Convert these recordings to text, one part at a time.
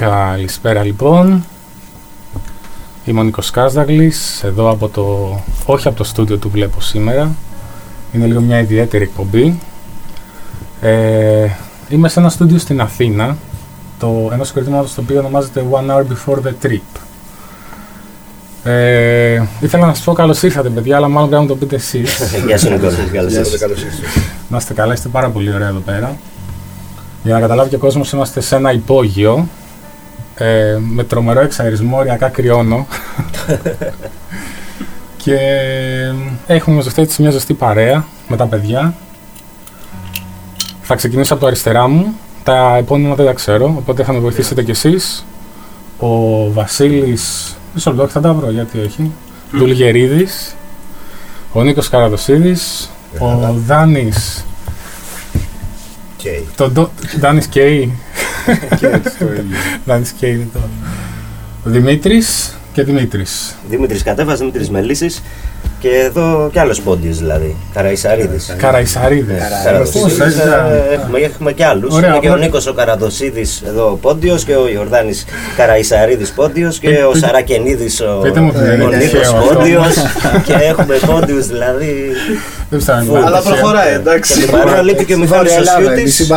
Καλησπέρα λοιπόν. Είμαι ο Νίκος Κάζδαγλης, εδώ από το, όχι από το στούντιο του βλέπω σήμερα. Είναι λίγο μια ιδιαίτερη εκπομπή. Ε, είμαι σε ένα στούντιο στην Αθήνα, το, ένα συγκροτήματο το οποίο ονομάζεται One Hour Before the Trip. Ε, ήθελα να σας πω καλώς ήρθατε, παιδιά, αλλά μάλλον πρέπει να το πείτε εσείς. Γεια σας, Νικόλα. Καλώς Να είστε καλά, είστε πάρα πολύ ωραία εδώ πέρα. Για να καταλάβει και ο κόσμος, είμαστε σε ένα υπόγειο ε, με τρομερό εξαερισμό, οριακά κρυώνω. και έχουμε ζωστή μια ζωστή παρέα με τα παιδιά. Θα ξεκινήσω από το αριστερά μου. Τα επώνυμα δεν τα ξέρω, οπότε θα με βοηθήσετε κι εσείς. Ο Βασίλης, μισό λεπτό, θα τα βρω γιατί όχι. Δουλγερίδης, ο Νίκος Καραδοσίδης, ο Δάνης Κέι. Το Δάνης Κέι. Δάνης Κέι είναι το. Ο Δημήτρης και Δημήτρης. Δημήτρης Κατέβας, Δημήτρης Μελίσης και εδώ κι άλλος πόντιος δηλαδή, Καραϊσαρίδης. Καραϊσαρίδης. Έχουμε, έχουμε κι άλλους. Είναι και ο Νίκος ο Καραδοσίδης εδώ πόντιος και ο Ιορδάνης Καραϊσαρίδης πόντιος και ο Σαρακενίδης ο, ο Νίκος πόντιος και έχουμε πόντιους δηλαδή. Αλλά προχωράει εντάξει. Και την παρέα λείπει και ο Μιχάλης Οσιώτης.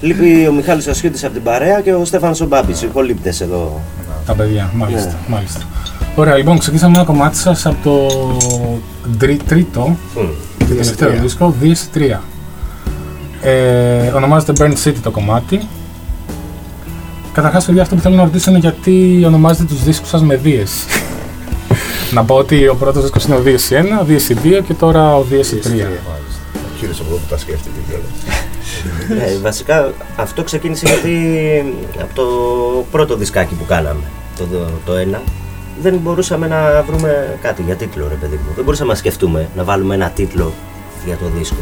Λείπει ο Μιχάλης Οσιώτης από την παρέα και ο Στέφανος ο Μπάμπης, οι υπολείπτες εδώ. Τα παιδιά, μάλιστα. Μάλιστα. Ωραία, λοιπόν, ξεκινήσαμε ένα κομμάτι σας από το τρίτο και τελευταίο δίσκο, DS3. Ε, ονομάζεται Burn City το κομμάτι. Καταρχάς, παιδιά, αυτό που θέλω να ρωτήσω είναι γιατί ονομάζετε τους δίσκους σας με DS. να πω ότι ο πρώτος δίσκος είναι ο DS1, ο DS2 και τώρα ο DS3. Ο κύριος από εδώ που τα σκέφτεται κιόλας. ε, βασικά αυτό ξεκίνησε γιατί από το πρώτο δισκάκι που κάναμε, το, το ένα, δεν μπορούσαμε να βρούμε κάτι για τίτλο, ρε παιδί μου. Δεν μπορούσαμε να σκεφτούμε να βάλουμε ένα τίτλο για το δίσκο.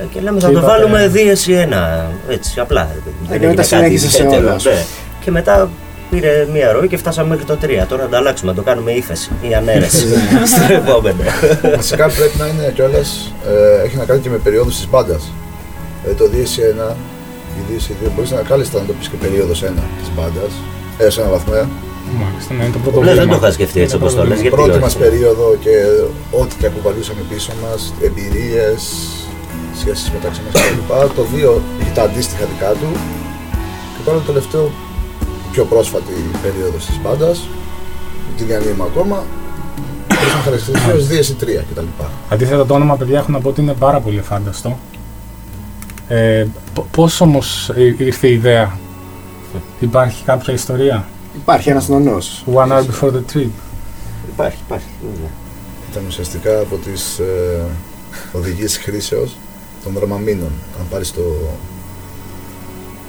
Ε, και λέμε θα το βάλουμε δίεση ένα, έτσι, απλά. Ρε παιδί. Δεν έγινε κάτι ιδιαίτερο. Ναι. Και μετά πήρε μία ροή και φτάσαμε μέχρι το 3. Τώρα να το αλλάξουμε, να το κάνουμε ύφεση ή ανέρεση ναι. στο επόμενο. Βασικά πρέπει να είναι κιόλας, ε, έχει να κάνει και με περίοδου της μπάντας. Δηλαδή το DS1, η DS2 μπορείς να κάλλιστα να το πεις και περίοδος 1 της μπάντας, έω ένα βαθμό. Μάλιστα, ναι, το πρώτο Δεν το είχα σκεφτεί έτσι όπως το λες. Η πρώτη μας περίοδο και ό,τι και αποβαλούσαμε πίσω μας, εμπειρίες, σχέσεις μεταξύ μας κλπ. Το 2 έχει τα αντίστοιχα δικά του. Και τώρα το τελευταίο, πιο πρόσφατη περίοδος της μπάντας, την διανύουμε ακόμα. Έχει χαρακτηριστεί ω 2 ή 3 κτλ. Αντίθετα, το όνομα παιδιά έχουν να πω ότι είναι πάρα πολύ φάνταστο. Ε, Πώς όμως ήρθε η ιδέα, Υπάρχει κάποια ιστορία; Υπάρχει ένας νονός. One hour before the trip. Υπάρχει, υπάρχει. Ήταν ουσιαστικά από τις ε, οδηγίες χρήσεως των δρομαμίνων. Αν πάρεις το,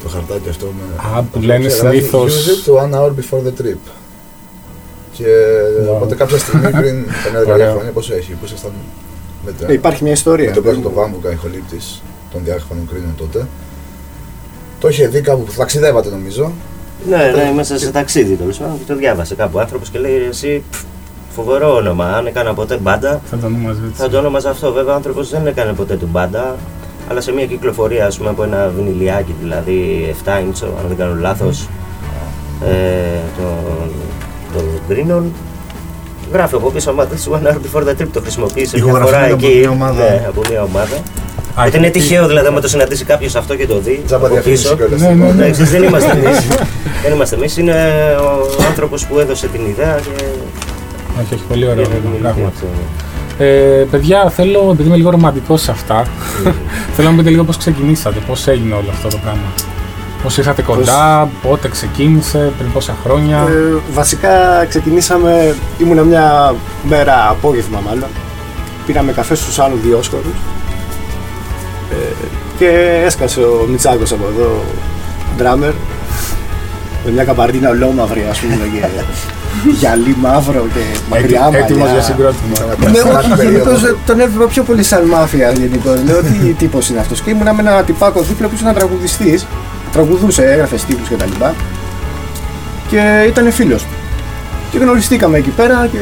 το χαρτάκι αυτό με. Α, που λένε συνήθω. Use it to one hour before the trip. Και wow. οπότε κάποια στιγμή πριν καμιά 10 χρόνια, πόσο έχει, που ήσασταν μετά. Υπάρχει μια ιστορία. Με τον κόσμο του Βάμβουκα, ηχολήπτη των διάφορων κρίνων τότε. Το είχε δει κάπου που ταξιδεύατε νομίζω ναι, ναι, μέσα σε ταξίδι τέλος πάντων. Και το διάβασε κάπου άνθρωπος και λέει: Εσύ φοβερό όνομα. Αν έκανε ποτέ μπάντα. Θα το ονόμαζε έτσι. Θα το ονόμαζε αυτό. Βέβαια, ο άνθρωπος δεν έκανε ποτέ την μπάντα. Αλλά σε μια κυκλοφορία, ας πούμε, από ένα βινιλιάκι, δηλαδή 7 inch, αν δεν κάνω λάθος, ε, των το Greenon. Γράφει από πίσω, άμα δεις One Hour Before the Trip το χρησιμοποίησε μια φορά εκεί. Ναι, από μια ομάδα. Ότι είναι τυχαίο δηλαδή να το συναντήσει κάποιος αυτό και το δει. Τζάμπα πίσω. Ναι, ναι, ναι. Δεν είμαστε εμείς. Δεν είμαστε εμείς. Είναι ο άνθρωπος που έδωσε την ιδέα. Και... Όχι, έχει πολύ ωραίο πράγμα. Ε, παιδιά, θέλω, επειδή είμαι λίγο ρομαντικός σε αυτά, θέλω να μου πείτε λίγο πώς ξεκινήσατε, πώς έγινε όλο αυτό το πράγμα. Πώς ήρθατε κοντά, πότε ξεκίνησε, πριν πόσα χρόνια. Ε, βασικά ξεκινήσαμε, ήμουνα μια μέρα απόγευμα μάλλον. Πήραμε καφέ στους άλλους διόσχορου και έσκασε ο Μιτσάκος από εδώ, ντράμερ, με μια καπαρδίνα ολόμαυρη ας πούμε και γυαλί μαύρο και μακριά μαλλιά. Έτοιμος για συγκρότημα. Ναι, όχι, γενικώς τον έβλεπα πιο πολύ σαν μάφια γενικώς. Λέω τι τύπος είναι αυτός. Και ήμουνα με ένα τυπάκο δίπλα που ήταν τραγουδιστής, τραγουδούσε, έγραφε στίχους κτλ. Και, και ήταν φίλος του. Και γνωριστήκαμε εκεί πέρα και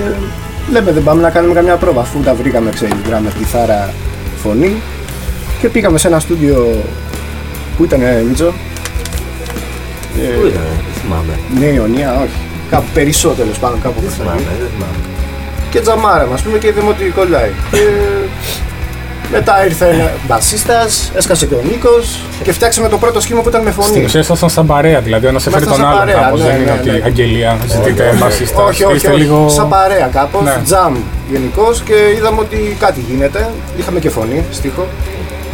λέμε δεν πάμε να κάνουμε καμιά πρόβα αφού τα βρήκαμε, ξέρεις, γράμμα, κιθάρα, φωνή και πήγαμε σε ένα στούντιο που ήταν Μίτσο; Πού ήταν, δεν θυμάμαι. Ναι, Ιωνία, όχι. Κάπου περισσότερο πάνω κάπου Δεν θυμάμαι, δεν θυμάμαι. Και τζαμάρα μας πούμε και είδαμε ότι κολλάει. Και μετά ήρθε ένα μπασίστας, έσκασε και ο Νίκος και φτιάξαμε το πρώτο σχήμα που ήταν με φωνή. Στην ουσία ήσασταν σαν παρέα, δηλαδή ο ένας έφερε Ήμασταν τον σαν άλλον παρέα, κάπως. ναι, Δεν είναι ναι, ότι ναι. αγγελία, ζητείτε όχι, μπασίστας. όχι, όχι, Είστε όχι, λίγο. σαν παρέα κάπως, Ναι. τζαμ γενικώς και είδαμε ότι κάτι γίνεται. Είχαμε και φωνή, στίχο.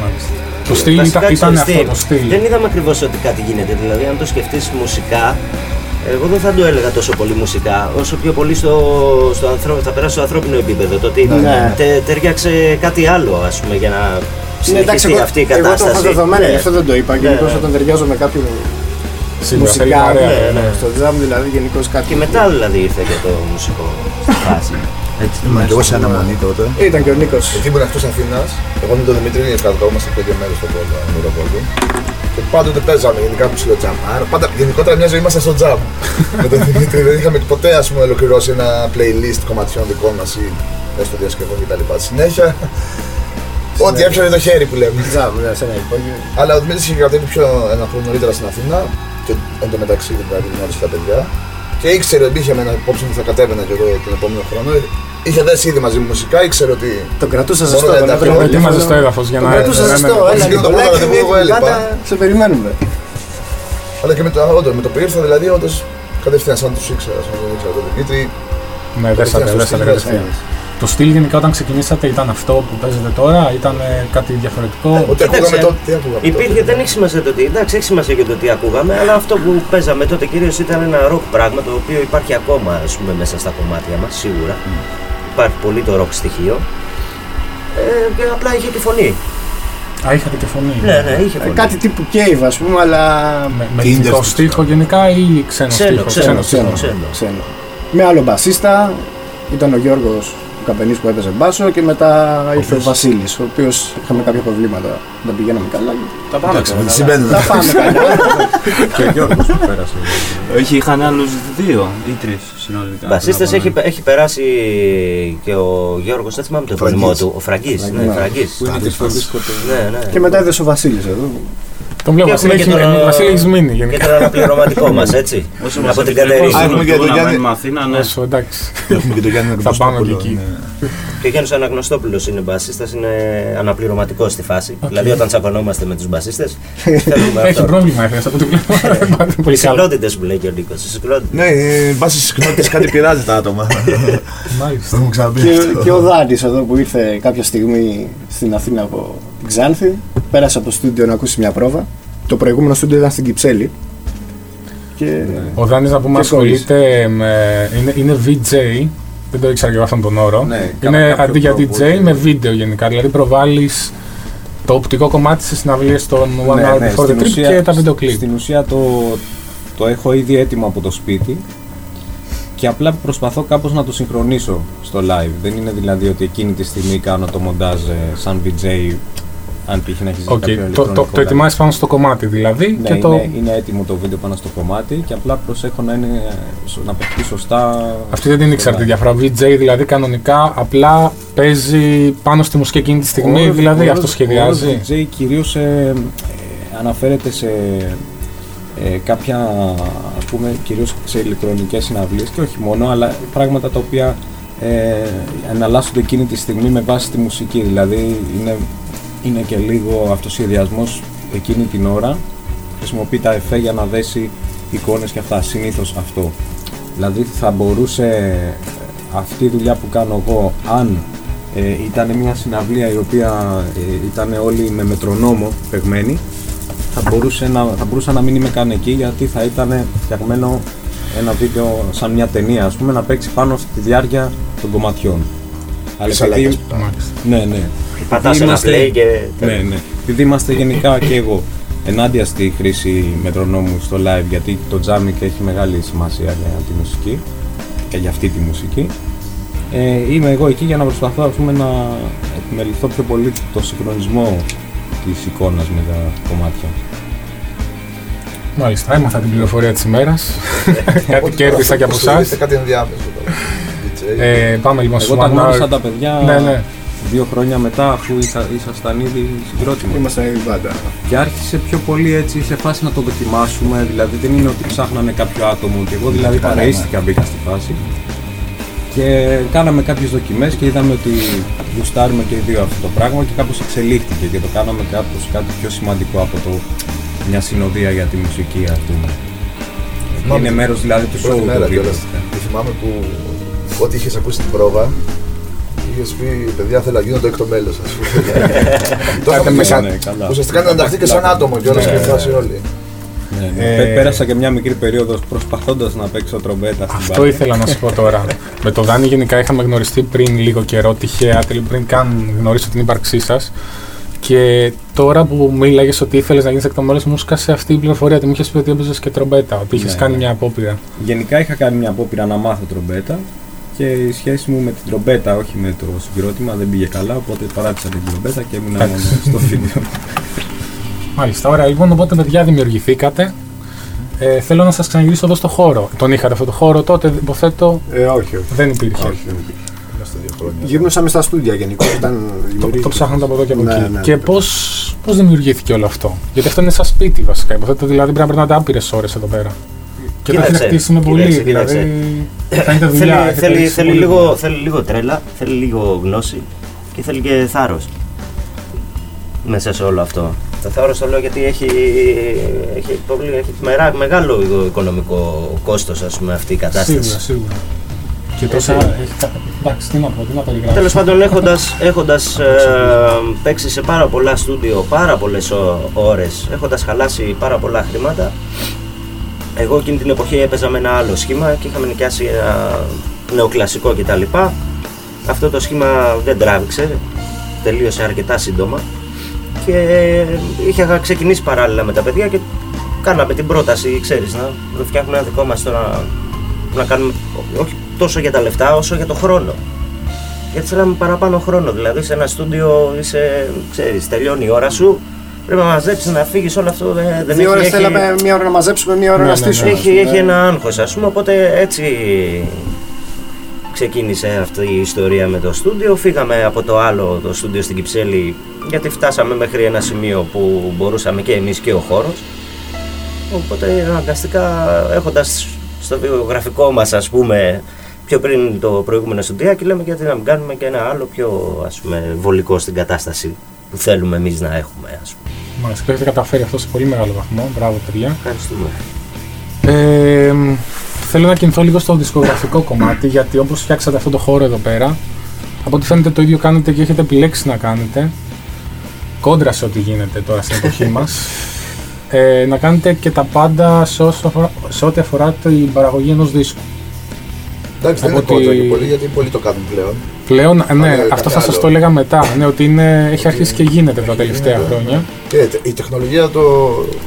Μάλιστα. Το στυλ Βασικά, ήταν, ήταν ξέρεις αυτό τι, το στυλ. Δεν είδαμε ακριβώς ότι κάτι γίνεται. Δηλαδή, αν το σκεφτείς μουσικά, εγώ δεν θα το έλεγα τόσο πολύ μουσικά, όσο πιο πολύ στο, στο ανθρω... θα περάσει στο ανθρώπινο επίπεδο. Το ότι Ναι. τε, ταιριάξε κάτι άλλο, ας πούμε, για να Ναι, εντάξει, συνεχιστεί εγώ, αυτή η εγώ το κατάσταση. έχω δεδομένο, Ναι. γι' αυτό δεν το είπα. Ναι, Γενικώς ναι. όταν ταιριάζω με κάποιον Σίγουρα θέλει μουσικά, παρέα. ναι, ναι. ναι. στο τζαμ δηλαδή γενικώς κάτι. Και μετά δηλαδή ήρθε και το μουσικό στη φάση. Έτσι, ήμουν και εγώ σε αναμονή τότε. Ήταν και ο Νίκος. Γιατί ήμουν εκτό Αθήνας, εγώ με τον Δημήτρη κρατούμαστε πέντε μέρες στο πόλο, Μυροπόλιο. Και πάντοτε παίζαμε γενικά που ψηλό τζαμ. Άρα πάντα, γενικότερα μια ζωή ήμασταν στο τζαμ. με τον Δημήτρη δεν είχαμε ποτέ ας πούμε, ολοκληρώσει ένα playlist κομματιών δικών μας ή έστω διασκευών κτλ. Συνέχεια, ό,τι έπιανε το χέρι που λέμε. Τζαμ, ναι, σε ένα υπόγειο. Αλλά ο Δημήτρης είχε κατέβει πιο ένα χρόνο νωρίτερα στην Αθήνα και εν τω μεταξύ δηλαδή γνώρισε τα παιδιά. Και ήξερε ότι είχε με ένα υπόψη ότι θα κατέβαινα και εγώ τον επόμενο χρόνο. Είχε δέσει ήδη μαζί μου μουσικά, ήξερε ότι. Το κρατούσα Μόνο ζεστό. δεν να τα βρω λέω, τηλέφωνο. Ετοίμαζε το έδαφος για Το να. κρατούσα ναι, ναι, ζεστό. ναι. Έλα, Βασικά το Νικολάκη, πρώτο που εγώ Δημήτρη, έλειπα. πάντα σε περιμένουμε. Αλλά και με το, όντως, με το που ήρθα δηλαδή, όντως κατευθείαν σαν τους ήξερα, σαν τον ήξερα τον Δημήτρη. Ναι, δέσατε, στο δέσατε στυλ, κατευθείαν. Το στυλ γενικά όταν ξεκινήσατε ήταν αυτό που παίζετε τώρα, ήταν ε, κάτι διαφορετικό; Ό,τι Κοίταξε, ακούγαμε τότε, τι ακούγαμε. Υπήρχε, τότε. δεν έχει σημασία το τι. Εντάξει, έχει σημασία και το τι ακούγαμε, αλλά αυτό που παίζαμε τότε κυρίως ήταν ένα ροκ πράγμα το οποίο υπάρχει ακόμα ας πούμε, μέσα στα κομμάτια μας, σίγουρα. Υπάρχει πολύ το ροκ στοιχείο. Ε, και απλά είχε τη φωνή. Α, είχατε και φωνή. Ναι, ναι, είχε Ε, φωνή. Κάτι τύπου cave, ας πούμε, αλλά. Με, με Τι ελληνικό είναι στίχο γενικά ή ξένο Ξένο, στίχο. ξένο, στίχο. ξένο. ξένο. Με άλλο μπασίστα. Ήταν ο Γιώργος ο Καπενής που έπαιζε μπάσο και μετά ήρθε ο Βασίλης, ο οποίος είχαμε κάποια προβλήματα. Δεν πηγαίναμε καλά. Τα πάμε Εντάξει, τώρα. συμβαίνουν. Τα πάμε καλά. Και ο Γιώργος που πέρασε. Όχι, είχαν άλλους δύο ή τρεις συνολικά. Μπασίστε Πριν από έχει, μένα. έχει περάσει και ο Γιώργος, δεν θυμάμαι το επώνυμό Φραγκής. του. Ο Φραγκής. Ναι, Ναι. Φραγκής. Που είναι και στο δίσκο του. Ναι, ναι. και μετά είδε ο Βασίλης εδώ. Τον βλέπω, Και Βασίλη, έχουμε έχει, και το- Βασίλη έχεις μείνει Και γενικά. το αναπληρωματικό μας, έτσι. Όσο Από μας την επιτρέπουν Κατερίνα. Α, έχουμε και τον να Γιάννη. μένουμε Αθήνα, ναι. Όσο εντάξει. Έχουμε και τον Γιάννη Θα πάμε Κωστόπουλο, και εκεί. είναι- Και ο Γιάννης Αναγνωστόπουλος είναι μπασίστας, είναι αναπληρωματικός στη φάση. Δηλαδή, όταν τσακωνόμαστε με τους μπασίστες, θέλουμε Έχει αυτό. πρόβλημα έφερε από ό,τι βλέπω. Πολύ Οι καλό. συκλότητε που λέει και ο Νίκος. Ναι, η βάση συχνότητα κάτι πειράζει τα άτομα. Μάλιστα. Δεν μου ξαναπεί. και, αυτό. και ο Δάντη εδώ που ήρθε κάποια στιγμή στην Αθήνα από την Ξάνθη. Πέρασε από το στούντιο να ακούσει μια πρόβα. Το προηγούμενο στούντιο ήταν στην Κυψέλη. Και Ο Δάνης να πούμε Και ασχολείται με. Είναι, είναι VJ. Δεν το ήξερα και εγώ αυτόν τον όρο. Ναι, κάνα είναι κάποιο αντί για τρόπο DJ ότι- με βίντεο γενικά. Δηλαδή προβάλλεις το οπτικό κομμάτι στις συναυλίες των One Ναι, Hour ναι, Before the στην Trip ουσία- και τα βίντεο κλιπ. Στην ουσία το, το έχω ήδη έτοιμο από το σπίτι και απλά προσπαθώ κάπως να το συγχρονίσω στο live. Δεν είναι δηλαδή ότι εκείνη τη στιγμή κάνω το μοντάζ ε, σαν VJ αν τύχει να έχει ζήσει Οκ, κάποιο Το, ηλεκτρονικό το, το live. ετοιμάζεις πάνω στο κομμάτι δηλαδή. Ναι, και είναι, το... είναι έτοιμο το βίντεο πάνω στο κομμάτι και απλά προσέχω να, είναι, ε, να παιχτεί σωστά. Αυτή δεν την ήξερα τη διαφορά. VJ δηλαδή κανονικά απλά παίζει πάνω στη μουσική εκείνη τη στιγμή, Ο δηλαδή ρόλος- αυτό ο σχεδιάζει. ρόλος DJ κυρίως ε, ε, αναφέρεται σε ε, κάποια ας πούμε κυρίως σε ηλεκτρονικές συναυλίες και όχι μόνο αλλά πράγματα τα οποία ε, εναλλάσσονται εκείνη τη στιγμή με βάση τη μουσική δηλαδή είναι, είναι και λίγο αυτοσχεδιασμός εκείνη την ώρα χρησιμοποιεί τα εφέ για να δέσει εικόνες και αυτά συνήθως αυτό δηλαδή θα μπορούσε ε, αυτή η δουλειά που κάνω εγώ αν ε, ήταν μια συναυλία η οποία ε, ήταν όλοι με μετρονόμο παιγμένοι θα, μπορούσε να, θα μπορούσα να μην είμαι καν εκεί γιατί θα ήταν φτιαγμένο ένα βίντεο σαν μια ταινία ας πούμε να παίξει πάνω στη διάρκεια των κομματιών. Αλλά Τις επειδή, αλλαγές. Μάλιστα. ναι, ναι. Πατάς Επειδή ένα είμαστε- play και. Ναι, ναι. Επειδή είμαστε γενικά και εγώ ενάντια στη χρήση μετρονόμου στο live γιατί το τζάμι και έχει μεγάλη σημασία για τη μουσική και για αυτή τη μουσική ε, είμαι εγώ εκεί για να προσπαθώ ας πούμε, να επιμεληθώ πιο πολύ το συγχρονισμό της εικόνας με τα κομμάτια. Μάλιστα, έμαθα την πληροφορία της ημέρας. Κάτι Οπότε κέρδισα και από αυτό εσάς. είστε κάτι ενδιάμεσο. τώρα. DJ. Ε, πάμε λοιπόν Εγώ στο τα One γνώρισα Hour. τα παιδιά Ναι, ναι. δύο χρόνια μετά αφού ήσασταν ήδη συγκρότημα. Ήμασταν ήδη πάντα. Και άρχισε πιο πολύ έτσι σε φάση να το δοκιμάσουμε, δηλαδή δεν είναι ότι ψάχνανε κάποιο άτομο και εγώ δηλαδή παραίστηκα, μπήκα στη φάση. Και κάναμε κάποιες δοκιμές και είδαμε ότι γουστάρουμε και οι δύο αυτό το πράγμα και κάπως εξελίχθηκε και το κάναμε κάπως κάτι πιο σημαντικό από το μια συνοδεία για τη μουσική ας πούμε. Είναι μέρος δηλαδή του σοου του Θυμάμαι που ό,τι είχες ακούσει στην πρόβα είχες πει παιδιά θέλω να γίνω το έκτο μέλος, α πούμε. Το είχαμε μέσα. Ναι, ουσιαστικά να ενταχθεί και σαν άτομο και όλα και φάση όλοι. Ναι, ναι. Ε, πέρασα και μια μικρή περίοδος προσπαθώντας να παίξω τρομπέτα στην Αυτό ήθελα να σου πω τώρα. με το Δάνη γενικά είχαμε γνωριστεί πριν λίγο καιρό, τυχαία, πριν καν γνωρίσω την ύπαρξή σας. Και τώρα που μίλαγε ότι ήθελες να γίνεις εκτομόλε, μου σκάσε αυτή η πληροφορία ότι μου είχες πει ότι έπαιζες και τρομπέτα, ότι είχες ναι, κάνει μια απόπειρα. Γενικά είχα κάνει μια απόπειρα να μάθω τρομπέτα και η σχέση μου με την τρομπέτα, όχι με το συγκρότημα, δεν πήγε καλά. Οπότε παράτησα την τρομπέτα και έμεινα μόνο στο βίντεο. Μάλιστα, ωραία. Λοιπόν, οπότε παιδιά δημιουργηθήκατε. Ε, θέλω να σας ξαναγυρίσω εδώ στο χώρο. Τον είχατε αυτό το χώρο τότε, υποθέτω; Ε, όχι, όχι. Δεν υπήρχε. Όχι, δεν υπήρχε. Γύρνουσαμε στα στούντια γενικώ. το, το ψάχνατε από εδώ και από ναι, εκεί. Ναι, και ναι. πώς πώς δημιουργήθηκε όλο αυτό; Γιατί αυτό είναι σαν σπίτι βασικά. Υποθέτω δηλαδή πρέπει να περνάτε άπειρες ώρες εδώ πέρα. Και το έχει χτίσει πολύ. Δηλαδή, δουλειά. Θέλει, θέλει, λίγο, θέλει λίγο τρέλα, θέλει λίγο γνώση και θέλει και θάρρος μέσα σε όλο αυτό. Το θάρρος το λέω γιατί έχει, έχει, πολύ, έχει μεγάλο οικονομικό κόστος αυτή η κατάσταση. Σίγουρα, σίγουρα. Και τόσα. Εντάξει, τι να πω, τι να περιγράψω. Τέλος πάντων, έχοντα έχοντας, ε, παίξει σε πάρα πολλά στούντιο πάρα πολλές ώρες, έχοντας χαλάσει πάρα πολλά χρήματα, εγώ εκείνη την εποχή έπαιζα με ένα άλλο σχήμα και είχαμε νοικιάσει ένα νεοκλασικό κτλ. Αυτό το σχήμα δεν τράβηξε, τελείωσε αρκετά σύντομα και είχα ξεκινήσει παράλληλα με τα παιδιά και κάναμε την πρόταση, ξέρεις, να φτιάχνουμε ένα δικό μας τώρα, να κάνουμε όχι τόσο για τα λεφτά όσο για το χρόνο. Γιατί θέλαμε παραπάνω χρόνο, δηλαδή σε ένα στούντιο είσαι, ξέρεις, τελειώνει η ώρα σου, Πρέπει να μαζέψεις, να φύγεις όλο αυτό. Δεν, δεν Δύο ώρε θέλαμε, μία ώρα να μαζέψουμε, μία ώρα ναι, να ναι, ναι. στήσουμε. Έχει, έχει ένα άγχος, ας πούμε. Οπότε έτσι ξεκίνησε αυτή η ιστορία με το στούντιο. Φύγαμε από το άλλο το στούντιο στην Κυψέλη γιατί φτάσαμε μέχρι ένα σημείο που μπορούσαμε και εμείς και ο χώρος. Οπότε αναγκαστικά έχοντας στο βιογραφικό μας ας πούμε πιο πριν το προηγούμενο στουντιάκι λέμε γιατί να μην κάνουμε και ένα άλλο πιο ας πούμε βολικό στην κατάσταση που θέλουμε εμείς να έχουμε ας πούμε. Μάλιστα, το έχετε καταφέρει αυτό σε πολύ μεγάλο βαθμό. Μπράβο, παιδιά. Ευχαριστούμε. Ε, θέλω να κινηθώ λίγο στο δισκογραφικό κομμάτι, γιατί όπως φτιάξατε αυτό το χώρο εδώ πέρα, από ό,τι φαίνεται το ίδιο κάνετε και έχετε επιλέξει να κάνετε, κόντρα σε ό,τι γίνεται τώρα στην εποχή μας, ε, να κάνετε και τα πάντα σε, ό,τι αφορά την παραγωγή ενός δίσκου. Εντάξει, δεν είναι κόντρα και πολύ, γιατί πολλοί το κάνουν πλέον. Πλέον, ναι, αυτό θα σας το έλεγα μετά. Ναι, ότι είναι, έχει αρχίσει και γίνεται τα τελευταία ναι. χρόνια. Και η τεχνολογία το.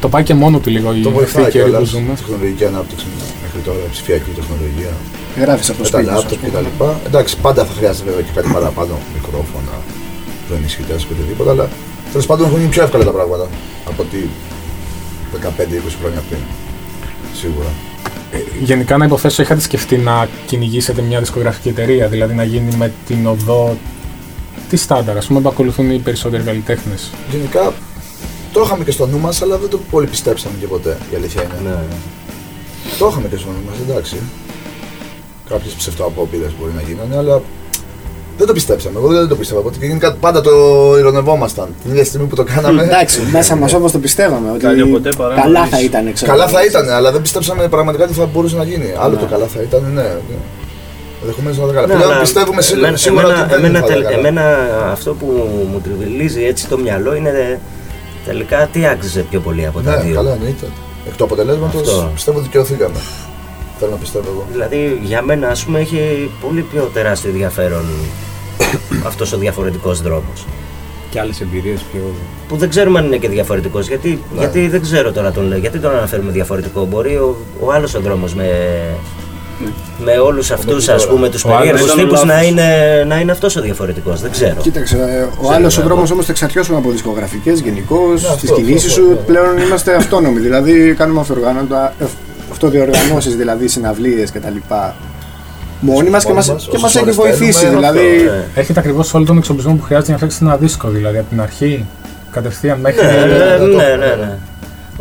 Το πάει και μόνο του λίγο η βοηθάει και που ζούμε. Η τεχνολογική ανάπτυξη μέχρι τώρα, ψηφιακή τεχνολογία. Γράφεις από το σπίτι. Τα λάπτοπ κτλ. Εντάξει, πάντα θα χρειάζεται βέβαια και κάτι παραπάνω, μικρόφωνα, προενισχυτέ και οτιδήποτε, αλλά τέλος πάντων έχουν γίνει πιο εύκολα τα πράγματα από ότι 15-20 χρόνια πριν. Σίγουρα. Ε, γενικά να υποθέσω είχατε σκεφτεί να κυνηγήσετε μια δισκογραφική εταιρεία, δηλαδή να γίνει με την οδό τη στάνταρ, ας πούμε, που ακολουθούν οι περισσότεροι καλλιτέχνες. Γενικά το είχαμε και στο νου μας, αλλά δεν το πολύ πιστέψαμε και ποτέ. Η αλήθεια είναι. Ναι, ναι. Το είχαμε και στο νου μας, εντάξει. Κάποιες ψευτοαπόπειρες μπορεί να γίνανε, αλλά δεν το πιστέψαμε. Εγώ δεν το πίστευα. Οπότε πάντα το ηρωνευόμασταν. Την ίδια στιγμή που το κάναμε. Εντάξει, μέσα μας όμω το πιστεύαμε. Ότι καλά θα ήταν, ξέρω. Καλά θα ήταν, αλλά δεν πιστέψαμε πραγματικά ότι θα μπορούσε να γίνει. Άλλο το ναι. καλά θα ήταν, ναι. Ενδεχομένως να τα καλά. πιστεύουμε σίγουρα ότι δεν εμένα, θα εμένα αυτό που μου τριβιλίζει έτσι το μυαλό είναι τελικά τι άξιζε πιο πολύ από τα ναι, δύο. Καλά, εννοείται. Εκ του αποτελέσματος πιστεύω ότι δικαιωθήκαμε. Θέλω να πιστεύω εγώ. Δηλαδή για μένα ας πούμε έχει πολύ πιο τεράστιο ενδιαφέρον αυτός ο διαφορετικός δρόμος. Και άλλες εμπειρίες πιο... Που δεν ξέρουμε αν είναι και διαφορετικός, γιατί, ναι. γιατί δεν ξέρω τώρα τον λέω, γιατί τον αναφέρουμε διαφορετικό; Μπορεί ο, ο άλλος ο δρόμος με, ναι. με όλους αυτούς ας πούμε τους περίεργους τύπους να είναι, να είναι αυτός ο διαφορετικός, δεν ξέρω. Κοίταξε, ο άλλος ο δρόμος όμως θα εξαρτιώσουμε από δισκογραφικές γενικώς, ναι, τις κινήσεις σου, πλέον είμαστε αυτόνομοι, δηλαδή κάνουμε αυτοδιοργανώσεις δηλαδή, συναυλίες κτλ. μόνοι μας και μα μας έχει βοηθήσει. Δηλαδή... Ναι. Έχετε ακριβώς όλο τον εξοπλισμό που χρειάζεται για να φτιάξετε ένα δίσκο, δηλαδή από την αρχή κατευθείαν μέχρι. Ναι, ναι, ναι. ναι.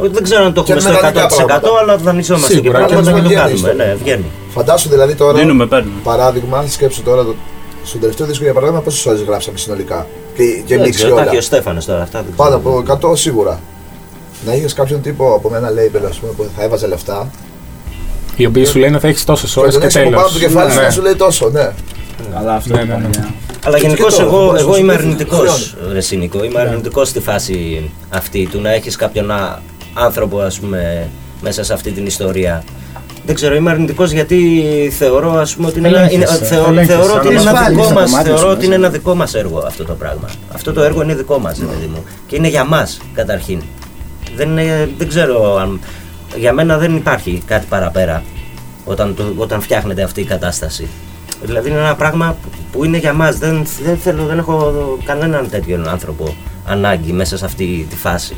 Δεν ξέρω αν το έχουμε στο 100% αλλά δανειζόμαστε και πράγματα και το κάνουμε. Ναι, βγαίνει. Φαντάσου δηλαδή τώρα. Δίνουμε, παράδειγμα, σκέψου τώρα το, στο τελευταίο δίσκο για παράδειγμα πόσες ώρες γράψαμε συνολικά; Και, και μίξει όλα. Τα ο Στέφανος τώρα αυτά. Πάνω από 100 σίγουρα. Να είχες κάποιον τύπο από ένα label ας πούμε, που θα έβαζε λεφτά. Οι οποίοι σου λένε θα έχεις τόσες ώρες και τέλο. Πάνω το κεφάλι ναι. σου λέει τόσο, ναι. Αλλά αυτό ναι, ναι, ναι. Αλλά γενικώς εγώ, εγώ είμαι αρνητικός, Ρεσίνικο. Είμαι αρνητικός στη φάση αυτή του να έχεις κάποιον άνθρωπο, ας πούμε, μέσα σε αυτή την ιστορία. Δεν ξέρω, είμαι αρνητικός γιατί θεωρώ ας πούμε, ότι είναι, ένα, είναι, θεωρώ, θεωρώ ότι είναι ένα δικό μας, θεωρώ ότι είναι ένα δικό μας έργο αυτό το πράγμα. Αυτό το έργο είναι δικό μας, παιδί μου. Και είναι για μας καταρχήν. Δεν, δεν ξέρω αν. Για μένα δεν υπάρχει κάτι παραπέρα όταν, το, όταν φτιάχνεται αυτή η κατάσταση. Δηλαδή είναι ένα πράγμα που είναι για μας. Δεν, δεν, θέλω, δεν έχω κανέναν τέτοιον άνθρωπο ανάγκη μέσα σε αυτή τη φάση.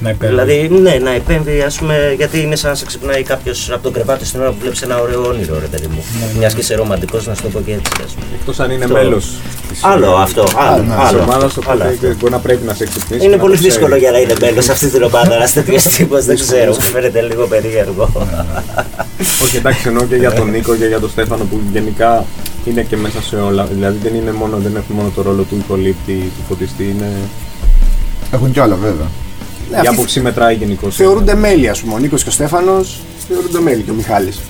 Να δηλαδή, ναι, να επέμβει, ας πούμε, γιατί είναι σαν να σε ξυπνάει κάποιος από το κρεβάτι στην ώρα που βλέπεις ένα ωραίο όνειρο, ρε παιδί μου. Ναι, Μιας και είσαι ρομαντικός, να σου το πω και έτσι. Εκτός αν είναι μέλος. Άλλο αυτό. Άλλο. άλλο, άλλο, άλλο μπορεί να πρέπει να σε ξυπνήσει. Είναι πολύ δύσκολο για να είναι μέλος αυτή την ομάδα. Ένα τέτοιος τύπος δεν ξέρω. Μου φαίνεται λίγο περίεργο. Όχι, εντάξει, εννοώ και για τον Νίκο και για τον Στέφανο που γενικά είναι και μέσα σε όλα. Δηλαδή δεν, είναι μόνο, δεν έχουν μόνο το ρόλο του υπολείπτη, του φωτιστή. Είναι... Έχουν κι άλλα βέβαια. Ναι, η άποψη μετράει γενικώς. Θεωρούνται μέλη, ας πούμε. Ο Νίκος και ο Στέφανος θεωρούνται μέλη και ο Μιχάλης.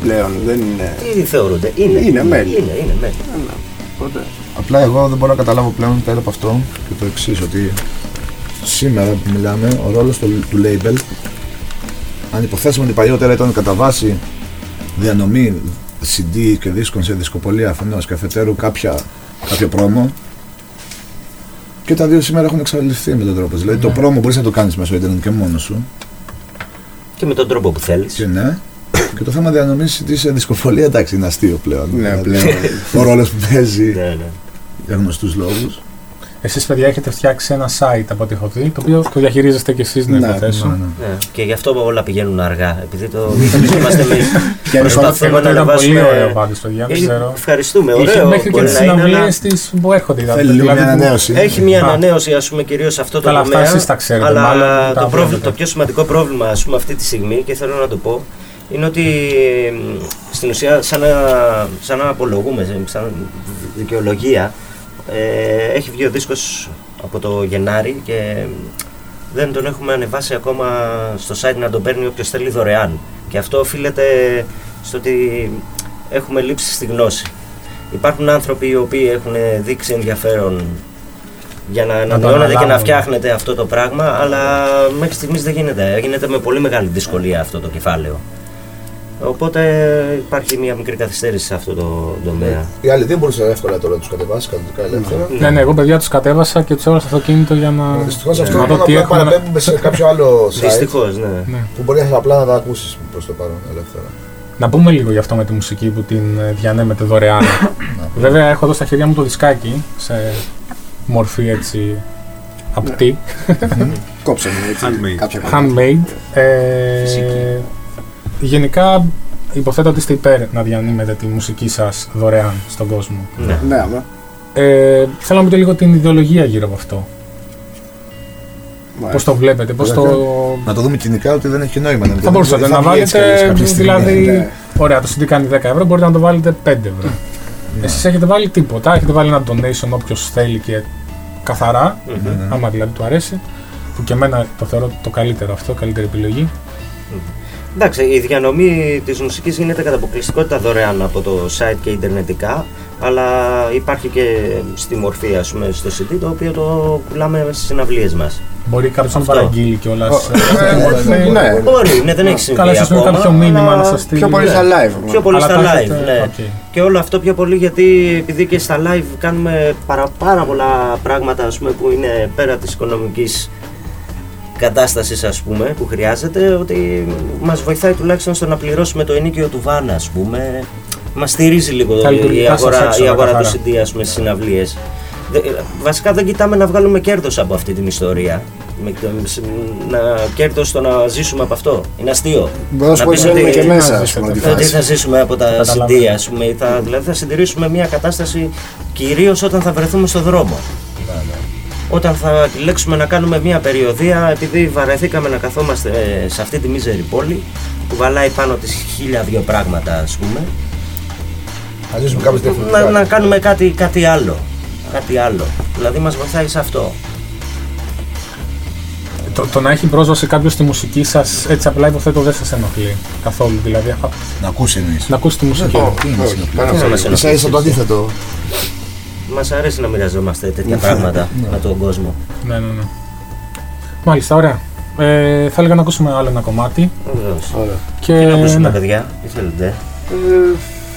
Πλέον δεν είναι. Τι θεωρούνται, είναι. Είναι μέλη. Είναι, είναι μέλη. Οπότε. Απλά εγώ δεν μπορώ να καταλάβω πλέον πέρα από αυτό και το εξής, ότι σήμερα που μιλάμε, ο ρόλος του, του label, αν υποθέσουμε ότι παλιότερα ήταν κατά βάση διανομή CD και δίσκων σε δισκοπολία αφενός και αφετέρου κάποια, κάποιο πρόμο, και τα δύο σήμερα έχουν εξαλειφθεί με τον τρόπο. Δηλαδή το ναι. πρόμο μπορείς να το κάνεις μέσω Ιντερνετ και μόνος σου. Και με τον τρόπο που θέλεις. Και ναι. και το θέμα διανομής της δισκοφολία εντάξει είναι αστείο πλέον. Ναι, πλέον. ο ρόλος που παίζει. Ναι, ναι. Για γνωστούς λόγους. Εσείς παιδιά έχετε φτιάξει ένα site από ό,τι έχω δει, το οποίο το διαχειρίζεστε και εσείς να ναι, υποθέσω. Ναι, ναι. ναι. Και γι' αυτό όλα πηγαίνουν αργά, επειδή το είμαστε εμείς. Προσπαθούμε να ανεβάσουμε... Πολύ ωραίο πάντως, παιδιά, δεν ε, ξέρω. Ευχαριστούμε, ωραίο. μέχρι και τις συναυλίες της που έρχονται. Θέλει μια δηλαδή, ανανέωση. Έχει μια ανανέωση, ας πούμε, κυρίως σε αυτό το τομέα. Αλλά αυτά τα ξέρετε. Αλλά το πιο σημαντικό πρόβλημα, ας πούμε, αυτή τη στιγμή, και θέλω να το πω, είναι ότι στην ουσία σαν να, σαν να απολογούμε, σαν δικαιολογία, ε, έχει βγει ο δίσκος από το Γενάρη και δεν τον έχουμε ανεβάσει ακόμα στο site να τον παίρνει όποιος θέλει δωρεάν. Και αυτό οφείλεται στο ότι έχουμε λήψει στη γνώση. Υπάρχουν άνθρωποι οι οποίοι έχουν δείξει ενδιαφέρον για να ανανεώνεται και να φτιάχνετε αυτό το πράγμα, αλλά μέχρι στιγμής δεν γίνεται. Γίνεται με πολύ μεγάλη δυσκολία αυτό το κεφάλαιο. Οπότε υπάρχει μια μικρή καθυστέρηση σε αυτό το τομέα. Οι άλλοι δεν μπορούσαν εύκολα τώρα να τους κατεβάσει κανονικά ελεύθερα. Ναι, ναι, εγώ παιδιά τους κατέβασα και τους έβαλα στο αυτοκίνητο για να. Δυστυχώς αυτό είναι απλά παραπέμπουμε σε κάποιο άλλο site. Δυστυχώς, ναι. ναι. Που μπορεί απλά να τα ακούσεις προς το παρόν ελεύθερα. Να πούμε λίγο γι' αυτό με τη μουσική που την ε, διανέμεται δωρεάν. Βέβαια, έχω εδώ στα χέρια μου το δισκάκι σε μορφή έτσι απτή. Κόψε μου έτσι. Handmade. Ε, γενικά υποθέτω ότι είστε υπέρ να διανύμετε τη μουσική σας δωρεάν στον κόσμο. Ναι. ναι, ναι. Ε, θέλω να πείτε λίγο την ιδεολογία γύρω από αυτό. Πώς το βλέπετε, πώς το. Να το δούμε κοινικά ότι δεν έχει νόημα. Θα μπορούσατε να βάλετε. Δηλαδή, ναι. ωραία, το CD κάνει 10 ευρώ, μπορείτε να το βάλετε 5 ευρώ. Ναι. Εσείς έχετε βάλει τίποτα. Έχετε βάλει ένα donation όποιος θέλει και καθαρά, άμα δηλαδή του αρέσει. Που και εμένα το θεωρώ το καλύτερο αυτό, καλύτερη επιλογή. Εντάξει, η διανομή της μουσικής γίνεται κατά αποκλειστικότητα δωρεάν από το site και ιντερνετικά, αλλά υπάρχει και στη μορφή, ας πούμε, στο CD, το οποίο το πουλάμε στις συναυλίες μας. Μπορεί κάποιος να παραγγείλει κιόλας. Ε, ε, ναι, μπορεί, ναι, δεν έχει συμβεί. Καλά, ίσως κάποιο μήνυμα να σας στείλει. Πιο πολύ στα live. Πιο πολύ στα live, ναι. Και όλο αυτό πιο πολύ γιατί επειδή και στα live κάνουμε πάρα πολλά πράγματα που είναι πέρα της οικονομικής κατάστασης, ας πούμε, που χρειάζεται, ότι μας βοηθάει τουλάχιστον στο να πληρώσουμε το ενίκιο του βάνα, ας πούμε. Μας στηρίζει λίγο η αγορά, η αγορά του CD, ας πούμε, στις συναυλίες. Βασικά δεν κοιτάμε να βγάλουμε κέρδος από αυτή την ιστορία. Με, να κέρδος στο να ζήσουμε από αυτό. Είναι αστείο. Μπορεί να πεις ότι και μέσα. Ότι θα ζήσουμε από τα CD, ας πούμε. Θα, δηλαδή θα συντηρήσουμε μια κατάσταση κυρίως όταν θα βρεθούμε στο δρόμο. Ναι, ναι. Όταν θα επιλέξουμε να κάνουμε μια περιοδία, επειδή βαρεθήκαμε να καθόμαστε σε αυτή τη μίζερη πόλη, που βαλάει πάνω τις χίλια δύο πράγματα, ας πούμε, να, να κάνουμε κάτι, κάτι άλλο. Κάτι άλλο. Δηλαδή μας βοηθάει σε αυτό. Το, το να έχει πρόσβαση κάποιος στη μουσική σας, έτσι απλά υποθέτω δεν σας ενοχλεί καθόλου. Δηλαδή, να ακούσει εννοείς. Να ακούσει τη μουσική. Σα ίσα το αντίθετο. Μας αρέσει να μοιραζόμαστε τέτοια ναι. πράγματα ναι. με τον κόσμο. Ναι, ναι, ναι. Μάλιστα, ωραία. Ε, θα έλεγα να ακούσουμε άλλο ένα κομμάτι. Ωραία. Και να ακούσουμε, ναι. παιδιά, τι θέλετε;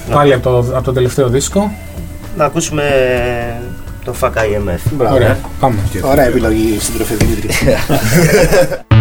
Ε, πάλι από το, από το τελευταίο δίσκο. Να ακούσουμε το Fuck IMF. Ωραία, πάμε. Ωραία επιλογή στην τροφή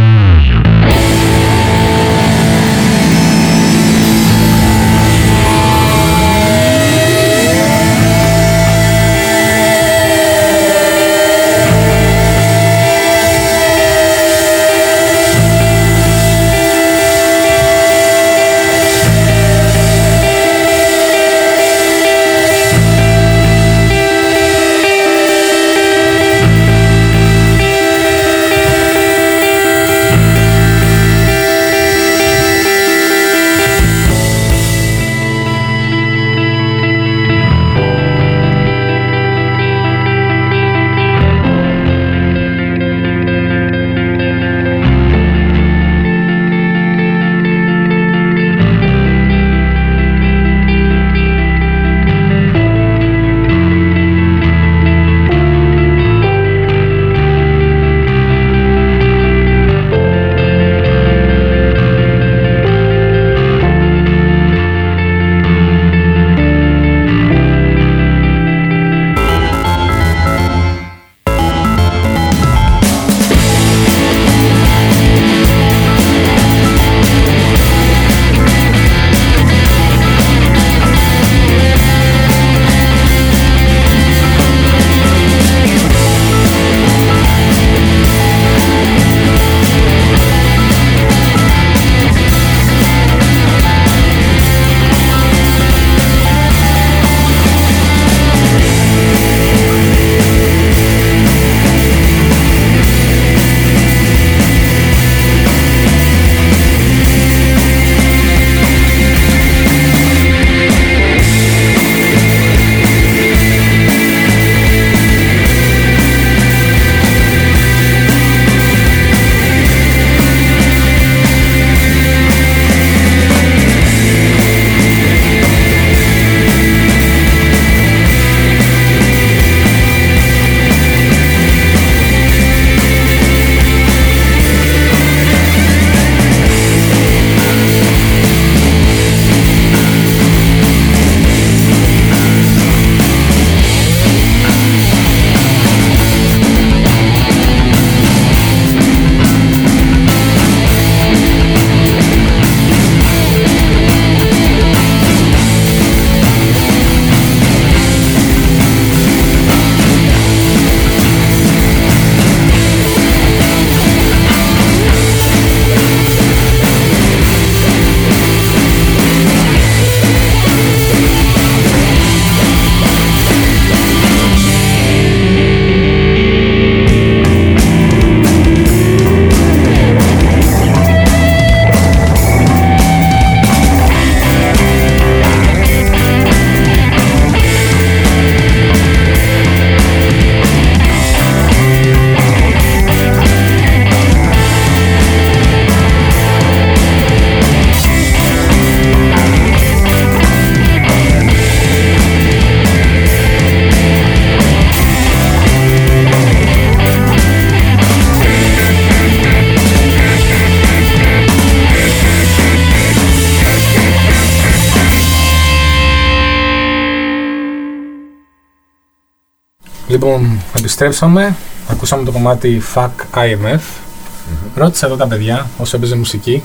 Λοιπόν, επιστρέψαμε. Ακούσαμε το κομμάτι Fuck IMF. Mm-hmm. Ρώτησα εδώ τα παιδιά, όσο έπαιζε μουσική,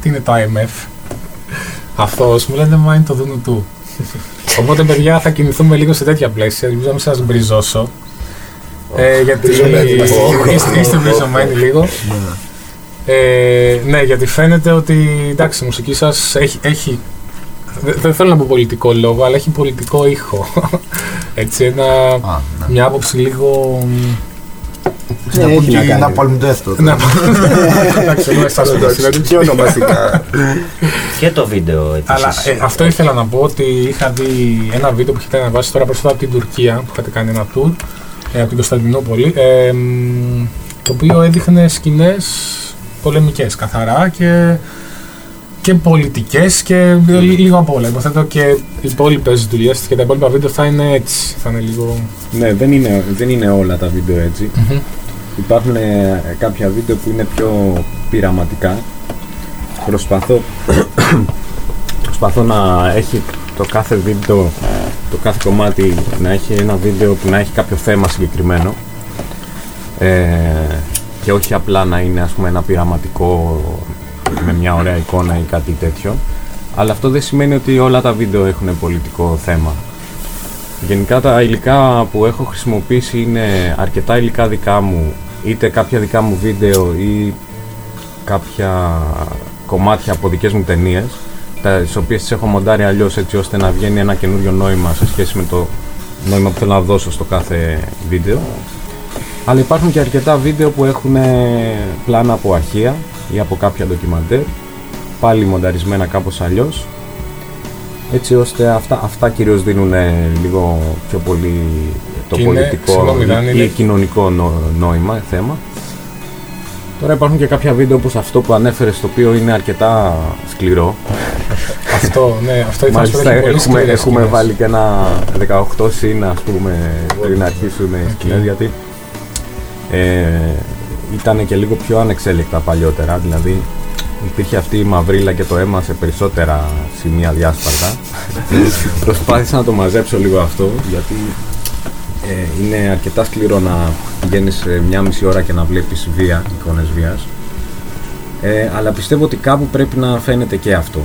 τι είναι το IMF. Αυτό μου λένε μα είναι το δούνου του. Οπότε, παιδιά, θα κινηθούμε λίγο σε τέτοια πλαίσια. Ελπίζω να μην σας μπριζώσω. Ε, γιατί είστε, είστε βριζωμένοι λίγο. Ναι. Ε, ναι, γιατί φαίνεται ότι εντάξει, η μουσική σας έχει, έχει δεν θέλω να πω πολιτικό λόγο, αλλά έχει πολιτικό ήχο. Έτσι, ένα, ναι. Μια άποψη λίγο ναι, έχει να κάνει. Να Να Εντάξει, πιο ονομαστικά. Και το βίντεο έτσι. Αλλά ε, αυτό ήθελα να πω ότι είχα δει ένα βίντεο που είχατε αναβάσει τώρα πρόσφατα από την Τουρκία που είχατε κάνει ένα tour ε, από την Κωνσταντινούπολη το οποίο έδειχνε σκηνές πολεμικές καθαρά και και πολιτικές και λίγο από όλα. Υποθέτω και οι υπόλοιπες δουλειές και τα υπόλοιπα βίντεο θα είναι έτσι. Θα είναι λίγο... Ναι, δεν είναι, δεν είναι όλα τα βίντεο έτσι. Υπάρχουν ε, κάποια βίντεο που είναι πιο πειραματικά. Προσπαθώ, προσπαθώ να έχει το κάθε βίντεο, το κάθε κομμάτι να έχει ένα βίντεο που να έχει κάποιο θέμα συγκεκριμένο ε, και όχι απλά να είναι ας πούμε ένα πειραματικό με μια ωραία εικόνα ή κάτι τέτοιο. Αλλά αυτό δεν σημαίνει ότι όλα τα βίντεο έχουν πολιτικό θέμα. Γενικά τα υλικά που έχω χρησιμοποιήσει είναι αρκετά υλικά δικά μου είτε κάποια δικά μου βίντεο ή κάποια κομμάτια από δικές μου ταινίες τις οποίες τις έχω μοντάρει αλλιώς έτσι ώστε να βγαίνει ένα καινούριο νόημα σε σχέση με το νόημα που θέλω να δώσω στο κάθε βίντεο. Αλλά υπάρχουν και αρκετά βίντεο που έχουν πλάνα από αρχεία ή από κάποια ντοκιμαντέρ πάλι μονταρισμένα κάπως αλλιώς έτσι ώστε αυτά, αυτά κυρίως δίνουν λίγο πιο πολύ το πολιτικό ή, κοινωνικό νόημα, θέμα. Τώρα υπάρχουν και κάποια βίντεο όπως αυτό που ανέφερες στο οποίο είναι αρκετά σκληρό. αυτό, ναι, αυτό ήταν Μάλιστα έχουμε, έχουμε βάλει και ένα 18 συν ας πούμε πριν αρχίσουν οι σκηνές γιατί ε, ήταν και λίγο πιο ανεξέλεκτα παλιότερα, δηλαδή υπήρχε αυτή η μαυρίλα και το αίμα σε περισσότερα σημεία διάσπαρτα. Προσπάθησα να το μαζέψω λίγο αυτό, γιατί ε, είναι αρκετά σκληρό να πηγαίνεις μια μισή ώρα και να βλέπεις βία, εικόνες βίας. Ε, αλλά πιστεύω ότι κάπου πρέπει να φαίνεται και αυτό.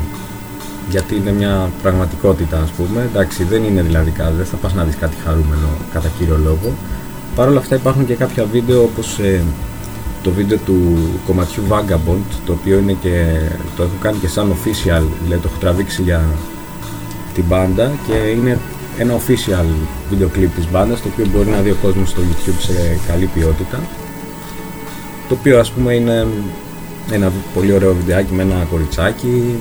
Γιατί είναι μια πραγματικότητα, ας πούμε. Εντάξει, δεν είναι δηλαδή κάτι, δεν θα πας να δεις κάτι χαρούμενο κατά κύριο λόγο. Παρ' όλα αυτά υπάρχουν και κάποια βίντεο όπως ε, το βίντεο του κομματιού Vagabond το οποίο είναι και, το έχω κάνει και σαν official δηλαδή το έχω τραβήξει για την μπάντα και είναι ένα official βίντεο κλιπ της μπάντας το οποίο μπορεί να δει ο κόσμος στο YouTube σε καλή ποιότητα το οποίο ας πούμε είναι ένα πολύ ωραίο βιντεάκι με ένα κοριτσάκι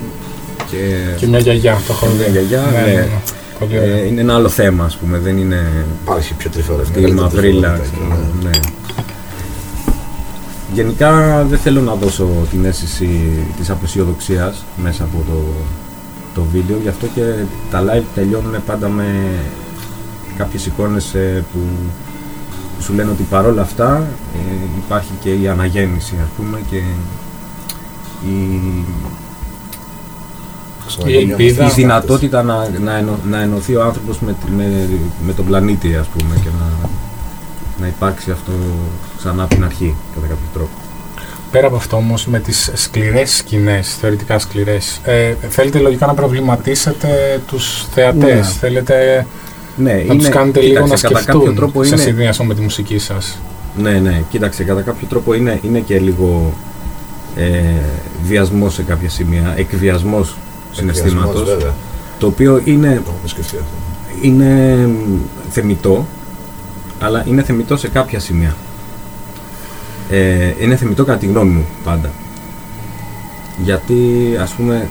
και, και μια γιαγιά το έχω Μια γιαγιά, ναι, ναι, ναι. Ε, είναι ένα άλλο θέμα, ας πούμε, δεν είναι... Υπάρχει πιο τρυφερό. Αυτή η μαυρίλα, ναι. Γενικά δεν θέλω να δώσω την αίσθηση της αποσιοδοξίας μέσα από το, το βίντεο, γι' αυτό και τα live τελειώνουν πάντα με κάποιες εικόνες ε, που σου λένε ότι παρόλα αυτά ε, υπάρχει και η αναγέννηση ας πούμε και η, η, ελπίδα, η δυνατότητα να, να, να ενωθεί ο άνθρωπος με, με, με τον πλανήτη ας πούμε και να, να υπάρξει αυτό ξανά από την αρχή κατά κάποιο τρόπο. Πέρα από αυτό όμως με τις σκληρές σκηνές, θεωρητικά σκληρές, ε, θέλετε λογικά να προβληματίσετε τους θεατές, ναι. θέλετε ναι, να είναι, τους κάνετε κοίταξε, λίγο να σκεφτούν; τρόπο σε είναι... συνδυασμό με τη μουσική σας. Ναι, ναι, κοίταξε, κατά κάποιο τρόπο είναι, είναι και λίγο ε, βιασμός σε κάποια σημεία, εκβιασμός συναισθήματος, το οποίο είναι, είναι θεμητό, αλλά είναι θεμητό σε κάποια σημεία. Ε, είναι θεμητό κατά τη γνώμη μου πάντα. Γιατί ας πούμε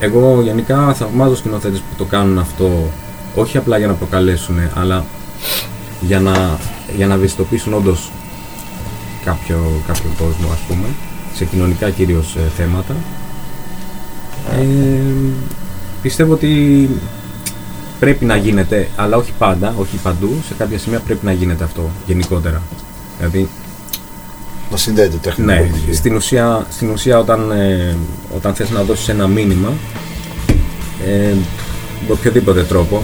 εγώ γενικά θαυμάζω σκηνοθέτες που το κάνουν αυτό όχι απλά για να προκαλέσουν αλλά για να, για να ευαισθητοποιήσουν όντως κάποιο, κάποιο κόσμο ας πούμε σε κοινωνικά κυρίως ε, θέματα ε, πιστεύω ότι πρέπει να γίνεται, αλλά όχι πάντα, όχι παντού. Σε κάποια σημεία πρέπει να γίνεται αυτό γενικότερα. Δηλαδή. Να συνδέεται τεχνική ναι, Στην ουσία, στην ουσία όταν, ε, όταν θες να δώσεις ένα μήνυμα, ε, με οποιοδήποτε τρόπο,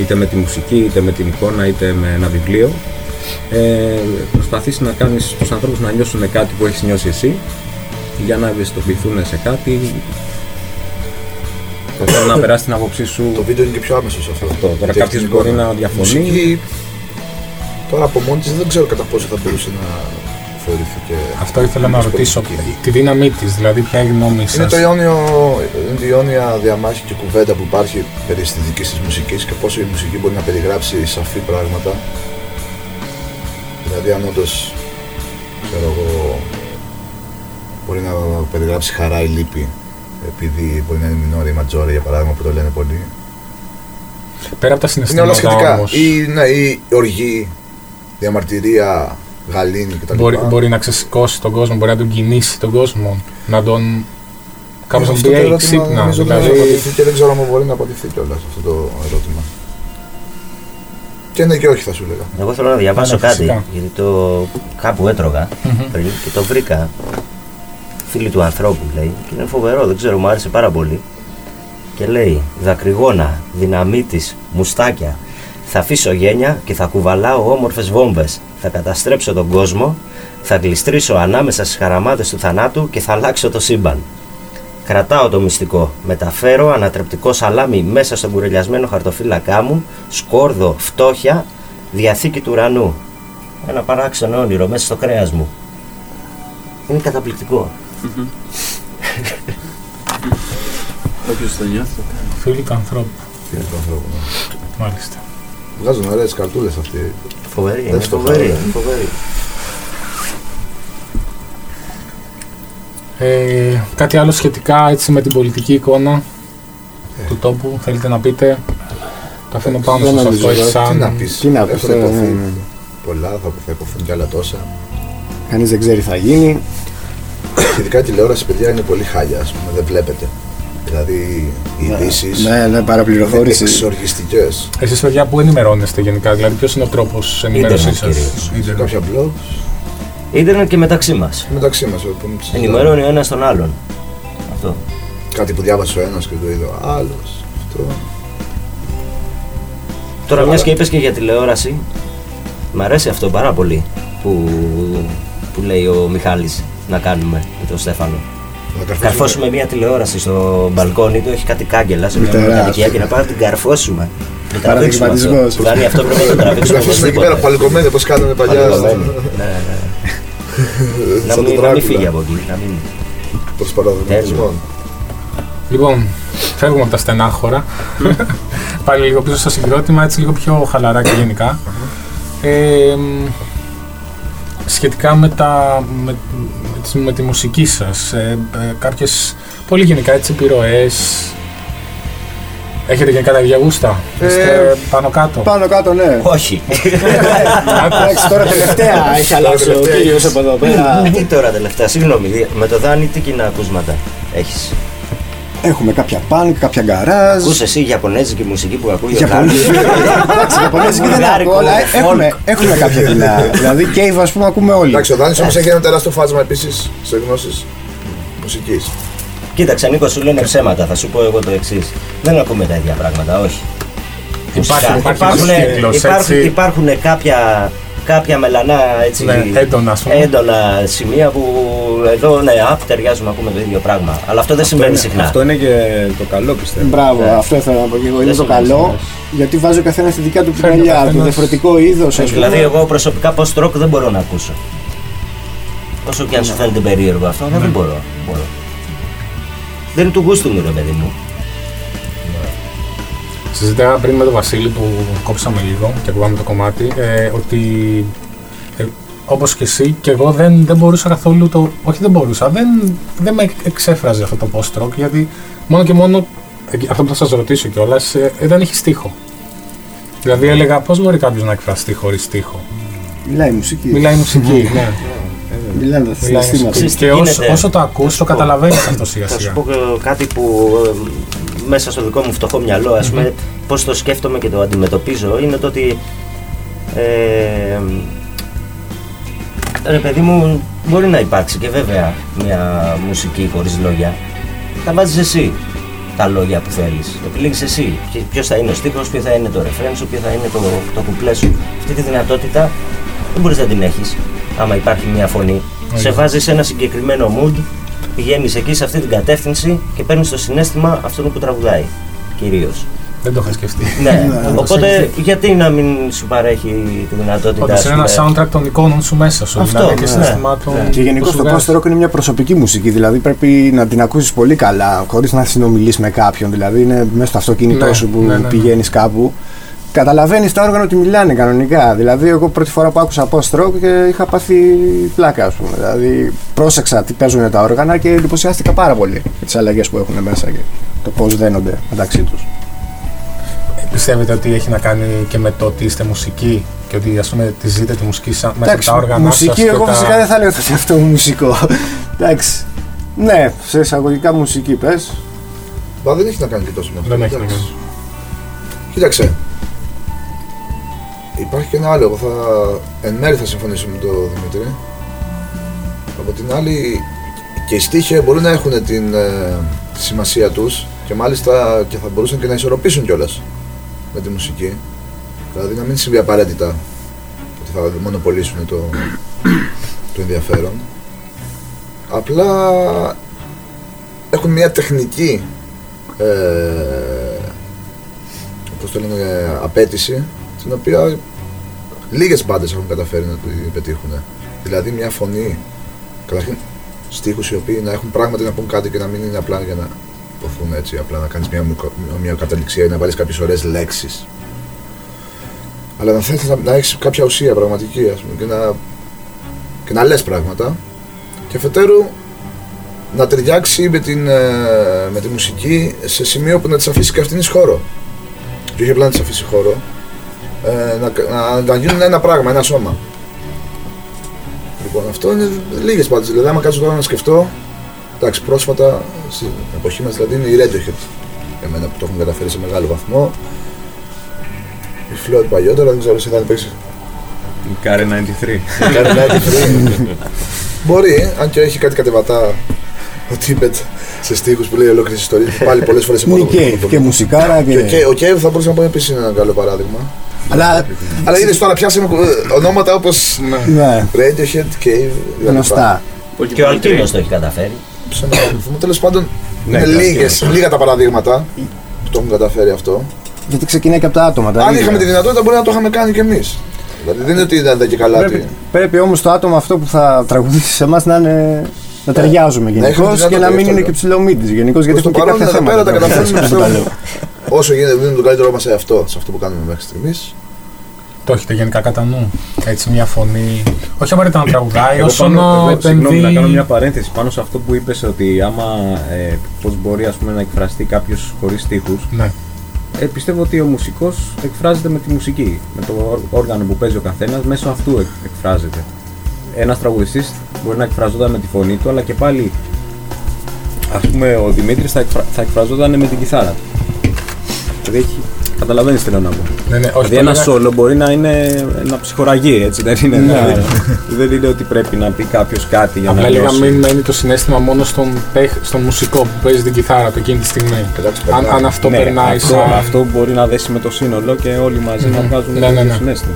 είτε με τη μουσική, είτε με την εικόνα, είτε με ένα βιβλίο, ε, προσπαθείς να κάνεις τους ανθρώπους να νιώσουν κάτι που έχεις νιώσει εσύ, για να ευαισθητοποιηθούν σε κάτι, Θέλω να περάσει την άποψή σου. Το βίντεο είναι και πιο άμεσο σε αυτό. αυτό. Τώρα κάποιος μπορεί να διαφωνεί. Τώρα από μόνη της δεν ξέρω κατά πόσο θα μπορούσε να θεωρήθηκε. Αυτό ήθελα να ρωτήσω. Τη δύναμή της, δηλαδή ποια είναι η γνώμη σας; Είναι, το αιώνιο, είναι η αιώνια διαμάχη και κουβέντα που υπάρχει περί στη δικής της μουσικής και πόσο η μουσική μπορεί να περιγράψει σαφή πράγματα. Δηλαδή, αν όντως ξέρω εγώ, μπορεί να περιγράψει χαρά ή λύπη επειδή μπορεί να είναι μινόρια ή ματζόρια για παράδειγμα που το λένε πολύ. Πέρα από τα συναισθήματα Είναι όλα σχετικά. Όμως... Ή, ναι, ή οργή, διαμαρτυρία, γαλήνη κτλ. Μπορεί, μπορεί να ξεσηκώσει τον κόσμο, μπορεί να τον κινήσει τον κόσμο, να τον κάπως να πει «Hey, ξύπνα». Δηλαδή... Και δεν ξέρω αν μπορεί να απαντηθεί κιόλας αυτό το ερώτημα. Και ναι και όχι θα σου λέγα. Εγώ θέλω να διαβάσω κάτι, γιατί το κάπου έτρωγα πριν και το βρήκα. Φίλοι του ανθρώπου λέει, και είναι φοβερό, δεν ξέρω, μου άρεσε πάρα πολύ. Και λέει, δακρυγόνα, δυναμίτης, μουστάκια, θα αφήσω γένια και θα κουβαλάω όμορφες βόμβες. Θα καταστρέψω τον κόσμο, θα γλιστρήσω ανάμεσα στις χαραμάτες του θανάτου και θα αλλάξω το σύμπαν. Κρατάω το μυστικό. Μεταφέρω ανατρεπτικό σαλάμι μέσα στον κουρελιασμένο χαρτοφύλακά μου, σκόρδο, φτώχεια, διαθήκη του ουρανού. Ένα παράξενο όνειρο μέσα στο κρέας μου. Είναι καταπληκτικό. Όποιος το νιώθει Φίλοι του ανθρώπου. Φίλοι του ανθρώπου, ναι. Μάλιστα. Βγάζουν ωραίες καρτούλες αυτοί. Φοβερή, είναι φοβερή, φοβερή. Ε, κάτι άλλο σχετικά έτσι με την πολιτική εικόνα ε. του τόπου, θέλετε να πείτε; Το αφήνω πάνω σας αυτό, έχει σαν... Τι να πεις, τι να πεις έχουν υποθεί ναι, ναι. πολλά, θα, θα υποθούν κι άλλα τόσα. Κανείς δεν ξέρει θα γίνει. Ειδικά η τηλεόραση, παιδιά, είναι πολύ χάλια, ας πούμε, δεν βλέπετε. Δηλαδή, οι ναι. ειδήσει. Ναι, ναι, παραπληροφόρηση. Εξοργιστικές. Εσείς, παιδιά, που ενημερώνεστε γενικά, δηλαδή, ποιος είναι ο τρόπος ενημέρωσής σας; Κάποια blogs. Ίντερνετ και μεταξύ μας. Μεταξύ μας. Ενημερώνει ο ένας τον άλλον. Αυτό. Κάτι που διάβασε ο ένας και το είδε ο άλλος. Αυτό. Τώρα, μιας και είπες και για τηλεόραση, μ' αρέσει αυτό πάρα πολύ που, που λέει ο Μιχάλης να κάνουμε με τον Στέφανο. Να καρφώσουμε μια τηλεόραση στο μπαλκόνι του, έχει κάτι κάγκελα σε μια κατοικία και να πάμε να την καρφώσουμε. Παραδειγματισμό. Δηλαδή αυτό πρέπει να το τραβήξουμε. Να εκεί πέρα παλικωμένοι όπως κάνανε παλιάς. Ναι, ναι. Να μην φύγει από εκεί. Προς παραδειγματισμό. Λοιπόν, φεύγουμε από τα στενά χώρα. Πάλι λίγο πίσω στο συγκρότημα, έτσι λίγο πιο χαλαρά και γενικά. Ε, σχετικά με, τα, με, με, τη μουσική σας, ε, ε, κάποιες πολύ γενικά έτσι επιρροές, Έχετε γενικά τα ίδια γούστα, ε, είστε πάνω κάτω. Πάνω κάτω, ναι. Όχι. Εντάξει, τώρα τελευταία έχει αλλάξει ο κύριος από εδώ πέρα. Τι τώρα τελευταία, συγγνώμη, με το Δάνη τι κοινά ακούσματα έχεις; Έχουμε κάποια πάνκ, κάποια γκαράζ. Ακούς εσύ Ιαπωνέζικη μουσική που ακούει ο Δάνη. Εντάξει, Ιαπωνέζικη δεν ακούω, αλλά έχουμε κάποια κοινά. Δηλαδή Cave ας πούμε ακούμε όλοι. Εντάξει, ο Δάνης όμως έχει ένα τεράστιο φάσμα επίσης σε γνώσεις μουσικής. Κοίταξε, Νίκος, σου λένε ψέματα. Θα σου πω εγώ το εξής. Δεν ακούμε τα ίδια πράγματα, όχι. Υπάρχουν, υπάρχουν, υπάρχουν, υπάρχουν κάποια κάποια μελανά έτσι, ναι, έντονα, έντονα σημεία που εδώ ναι, απ, ταιριάζουμε να πούμε το ίδιο πράγμα. Αλλά αυτό δεν συμβαίνει συχνά. Αυτό είναι και το καλό πιστεύω. Μπράβο, yeah. Ναι. αυτό ήθελα να πω και εγώ. Είναι το καλό γιατί βάζει ο καθένα τη δικιά του πινελιά, το διαφορετικό είδος. Δηλαδή, εγώ προσωπικά post rock δεν μπορώ να ακούσω. Όσο και αν σου φαίνεται περίεργο αυτό, δεν μπορώ. μπορώ. Δεν είναι του γούστου μου, ρε παιδί μου. Συζητάγαμε πριν με τον Βασίλη που κόψαμε λίγο και ακούγαμε το κομμάτι ε, ότι ε, όπως και εσύ και εγώ δεν, δεν μπορούσα καθόλου το... Όχι δεν μπορούσα, δεν, δεν με εξέφραζε αυτό το post-rock γιατί μόνο και μόνο αυτό που θα σας ρωτήσω κιόλας ε, δεν έχει στίχο. Δηλαδή έλεγα πώς μπορεί κάποιος να εκφραστεί χωρίς στίχο; Μιλάει μουσική. Μιλάει μουσική, ναι. Μιλάνε τα συναισθήματα. Και όσο, όσο το ακούς, το καταλαβαίνεις αυτό σιγά σιγά. Θα σου πω κάτι που μέσα στο δικό μου φτωχό μυαλό, ας πούμε, πώς το σκέφτομαι και το αντιμετωπίζω, είναι το ότι ε, ρε παιδί μου, μπορεί να υπάρξει και βέβαια μια μουσική χωρίς λόγια. Τα βάζεις εσύ τα λόγια που θέλεις. Επιλέγεις εσύ ποιος θα είναι ο στίχος, ποιο θα είναι το ρεφρέν σου, ποιο θα είναι το, το κουπλέ σου. Αυτή τη δυνατότητα δεν μπορείς να την έχεις άμα υπάρχει μια φωνή. Σε βάζεις σε ένα συγκεκριμένο mood πηγαίνεις εκεί σε αυτή την κατεύθυνση και παίρνεις το συνέστημα αυτόν που τραγουδάει κυρίως. Δεν το είχα σκεφτεί. Ναι. ναι. Οπότε γιατί να μην σου παρέχει τη δυνατότητα. Ότι είναι ένα soundtrack των εικόνων σου μέσα σου. Αυτό. Δηλαδή, και συναισθημάτων. Ναι. Και γενικώς το post rock είναι μια προσωπική μουσική. Δηλαδή πρέπει να την ακούσεις πολύ καλά, χωρίς να συνομιλείς με κάποιον. Δηλαδή είναι μέσα στο αυτοκίνητό σου που ναι, ναι, πηγαίνεις κάπου. Καταλαβαίνεις τα όργανα ότι μιλάνε κανονικά. Δηλαδή, εγώ πρώτη φορά που άκουσα post rock είχα πάθει πλάκα, ας πούμε. Δηλαδή, πρόσεξα τι παίζουν τα όργανα και εντυπωσιάστηκα πάρα πολύ με τις αλλαγές που έχουν μέσα και το πώς δένονται μεταξύ τους. Πιστεύετε ότι έχει να κάνει και με το ότι είστε μουσική και ότι ας πούμε τη ζείτε τη μουσική σαν, μέσα από τα όργανα Μουσική, εγώ φυσικά δεν θα λέω ότι είναι αυτό μουσικό. Εντάξει. Ναι, σε εισαγωγικά μουσική πες. Μα δεν έχει να κάνει και τόσο με αυτό. Δεν έχει να κάνει. Κοίταξε. Υπάρχει και ένα άλλο. Εγώ θα εν μέρει θα συμφωνήσω με τον Δημήτρη. Από την άλλη, και οι στίχοι μπορούν να έχουν την ε, σημασία τους και μάλιστα και θα μπορούσαν και να ισορροπήσουν κιόλας με τη μουσική. Δηλαδή να μην συμβεί απαραίτητα ότι θα μονοπολίσουν το, το ενδιαφέρον. Απλά έχουν μια τεχνική ε, όπως το λένε, απέτηση την οποία λίγες μπάντες έχουν καταφέρει να την πετύχουν. Δηλαδή μια φωνή, καταρχήν στίχους οι οποίοι να έχουν πράγματι να πούν κάτι και να μην είναι απλά για να υποθούν έτσι, απλά να κάνεις μια, μια καταληξία ή να βάλεις κάποιες ωραίες λέξεις. Αλλά να θέλεις να, να έχεις κάποια ουσία πραγματική ας πούμε, και, να, και να λες πράγματα και αφετέρου να ταιριάξει με, την, ε, με τη μουσική σε σημείο που να της αφήσει και αυτήν χώρο. Και όχι απλά να της αφήσει χώρο, ε, να, να, να γίνουν ένα πράγμα, ένα σώμα. Λοιπόν, αυτό είναι λίγες πάντε. Δηλαδή, άμα κάτσω τώρα να σκεφτώ, εντάξει, πρόσφατα στην εποχή μας δηλαδή είναι η Radiohead. Για μένα που το έχουν καταφέρει σε μεγάλο βαθμό. Η Floyd παλιότερα, δεν ξέρω εσύ θα παίξεις. Η Karen 93. Η Karen 93. Μπορεί, αν και έχει κάτι κατεβατά ο Τίμπετ σε στίχους που λέει ολόκληρε ιστορίε. Πάλι πολλές φορές σε μόνο. Και μουσικάρα. Και ο Κέιβ θα μπορούσε να πούμε επίσης ένα καλό παράδειγμα. Αλλά, αλλά είδες τώρα πιάσαμε ε, ονόματα όπως ναι. Radiohead, Cave. Γνωστά. Και ο Αλκίνο το έχει καταφέρει. Τέλος πάντων, ναι, είναι λίγες, λίγα τα παραδείγματα που το έχουν καταφέρει αυτό. Γιατί ξεκινάει και από τα άτομα. Αν είχαμε τη δυνατότητα, μπορεί να το είχαμε κάνει κι εμείς. Δηλαδή δεν είναι ότι ήταν και καλά. Πρέπει, πρέπει όμως το άτομο αυτό που θα τραγουδήσει σε εμάς να είναι να ταιριάζουμε γενικώς και να μην είναι και ψηλομύτης γενικώς. Γιατί έχουμε και κάποια θέματα. τα καταφέρνουμε. Όσο γίνεται, δίνουμε τον καλύτερό μας σε αυτό, σε αυτό που κάνουμε μέχρι στιγμής. Το έχετε γενικά κατά νου. Έτσι, μια φωνή. Όχι απαραίτητα να τραγουδάει, όσο να επενδύει. να κάνω μια παρένθεση πάνω σε αυτό που είπες ότι άμα. Ε, Πώς μπορεί ας πούμε, να εκφραστεί κάποιος χωρίς τείχου. Ναι. Ε, πιστεύω ότι ο μουσικός εκφράζεται με τη μουσική. Με το όργανο που παίζει ο καθένας, μέσω αυτού εκφράζεται. Ένας τραγουδιστής μπορεί να εκφραζόταν με τη φωνή του, αλλά και πάλι. Α πούμε, ο Δημήτρης θα, εκφρα... θα εκφραζόταν με την κιθάρα του. Δηλαδή έχει Καταλαβαίνεις τι θέλω να πω. Ναι, ναι, δηλαδή ένα σόλο μπορεί να είναι ένα ψυχοραγί, έτσι δεν είναι. Ναι, δηλαδή, δεν είναι ότι πρέπει να πει κάποιος κάτι για Απλά να Απλά μην μένει το συνέστημα μόνο στον, στον μουσικό που παίζει την κιθάρα του εκείνη τη στιγμή. Αν, αν αυτό ναι, περνάει αυτό, σαν... αυτό μπορεί να δέσει με το σύνολο και όλοι μαζί να βγάζουν ναι, ναι, ναι. συνέστημα.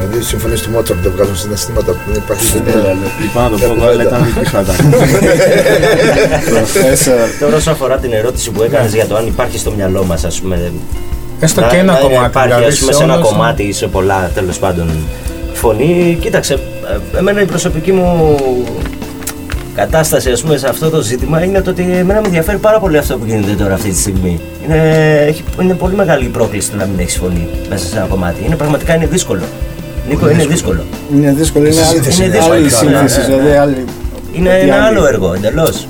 Δηλαδή συμφωνεί στη Μότσαρτ που δεν βγάζουν συναισθήματα που δεν υπάρχει στην Είπα να το πω, αλλά ήταν πίσω Τώρα όσο αφορά την ερώτηση που έκανες για το αν υπάρχει στο μυαλό μας, ας πούμε, Έστω και ένα κομμάτι. Υπάρχει, δηλαδή, πούμε, σε ένα κομμάτι ή σε πολλά τέλος πάντων φωνή. Κοίταξε, ε, εμένα η προσωπική μου κατάσταση ας πούμε, σε αυτό το ζήτημα είναι το ότι εμένα με ενδιαφέρει πάρα πολύ αυτό που γίνεται τώρα αυτή τη στιγμή. Είναι, έχει, είναι πολύ μεγάλη η πρόκληση το να μην έχεις φωνή μέσα σε ένα κομμάτι. Είναι πραγματικά είναι δύσκολο. Νίκο, είναι δύσκολο. Είναι δύσκολο, είναι, άλλη σύνθεση. Δηλαδή, είναι ένα άλλο έργο εντελώς.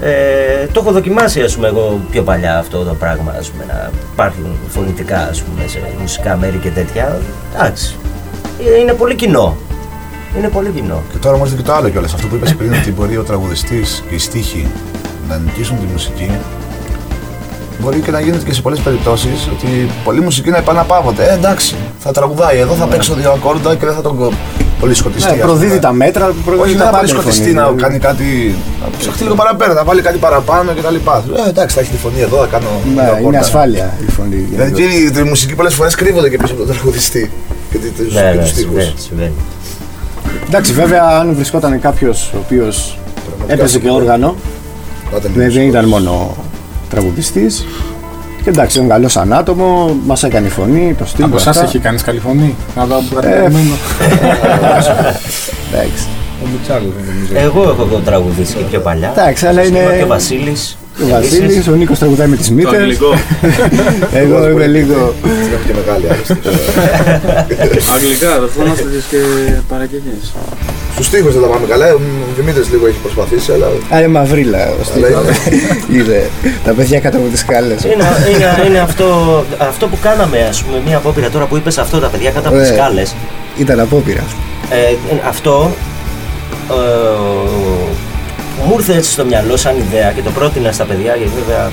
Ε, το έχω δοκιμάσει ας πούμε, εγώ πιο παλιά αυτό το πράγμα, ας πούμε, να υπάρχουν φωνητικά ας πούμε, σε μουσικά μέρη και τέτοια. Εντάξει, ε, είναι πολύ κοινό. Είναι πολύ κοινό. Και τώρα όμως και το άλλο κιόλας, αυτό που είπες πριν ότι μπορεί ο τραγουδιστής και οι στίχοι να νικήσουν τη μουσική μπορεί και να γίνεται και σε πολλές περιπτώσεις ότι πολλή μουσική να επαναπαύονται. Ε, εντάξει, θα τραγουδάει εδώ, θα ναι. παίξω δύο ακόρντα και δεν θα τον πολύ σκοτιστεί. Ναι, προδίδει τα μέτρα, προδίδει Όχι, τα πάντα. σκοτιστεί να κάνει κάτι. Να ψαχτεί λίγο παραπέρα, να βάλει κάτι παραπάνω κτλ. Ε, εντάξει, θα έχει τη φωνή εδώ, θα κάνω. Ναι, είναι ασφάλεια η φωνή. Δηλαδή η μουσική πολλές φορές κρύβονται και πίσω από τον τραγουδιστή και του ναι, ναι, Εντάξει, βέβαια, αν βρισκόταν κάποιος ο οποίος έπαιζε και όργανο, δεν ήταν μόνο τραγουδιστής Και εντάξει, είναι καλός σαν άτομο, μας έκανε φωνή, το στυλ. Από εσάς έχει κάνει καλή φωνή; Να δω που Ε, Εντάξει. Εντάξει. Ο Μουτσάλο δεν νομίζω. Εγώ έχω τραγουδήσει και πιο παλιά. Εντάξει, αλλά είναι- Και ο Βασίλης. Ο Βασίλης, ο Νίκος τραγουδάει με τις Το μύτες. αγγλικό. Εγώ είμαι λίγο. Είναι και μεγάλη άρεστη. Αγγλικά, δεχόμαστε τις και παραγγελίες. Στους τοίχους δεν τα πάμε καλά. Ο Δημήτρης λίγο έχει προσπαθήσει, αλλά. Α, είναι μαυρίλα. ο Στίβο. Αλλά Είδε τα παιδιά κάτω από τις σκάλες. Είναι, είναι, είναι αυτό, αυτό που κάναμε, ας πούμε, μία απόπειρα τώρα που είπες αυτό, τα παιδιά κάτω από τις Ε. σκάλες. Ήταν απόπειρα. Ε, αυτό ε, μου ήρθε έτσι στο μυαλό σαν ιδέα και το πρότεινα στα παιδιά γιατί βέβαια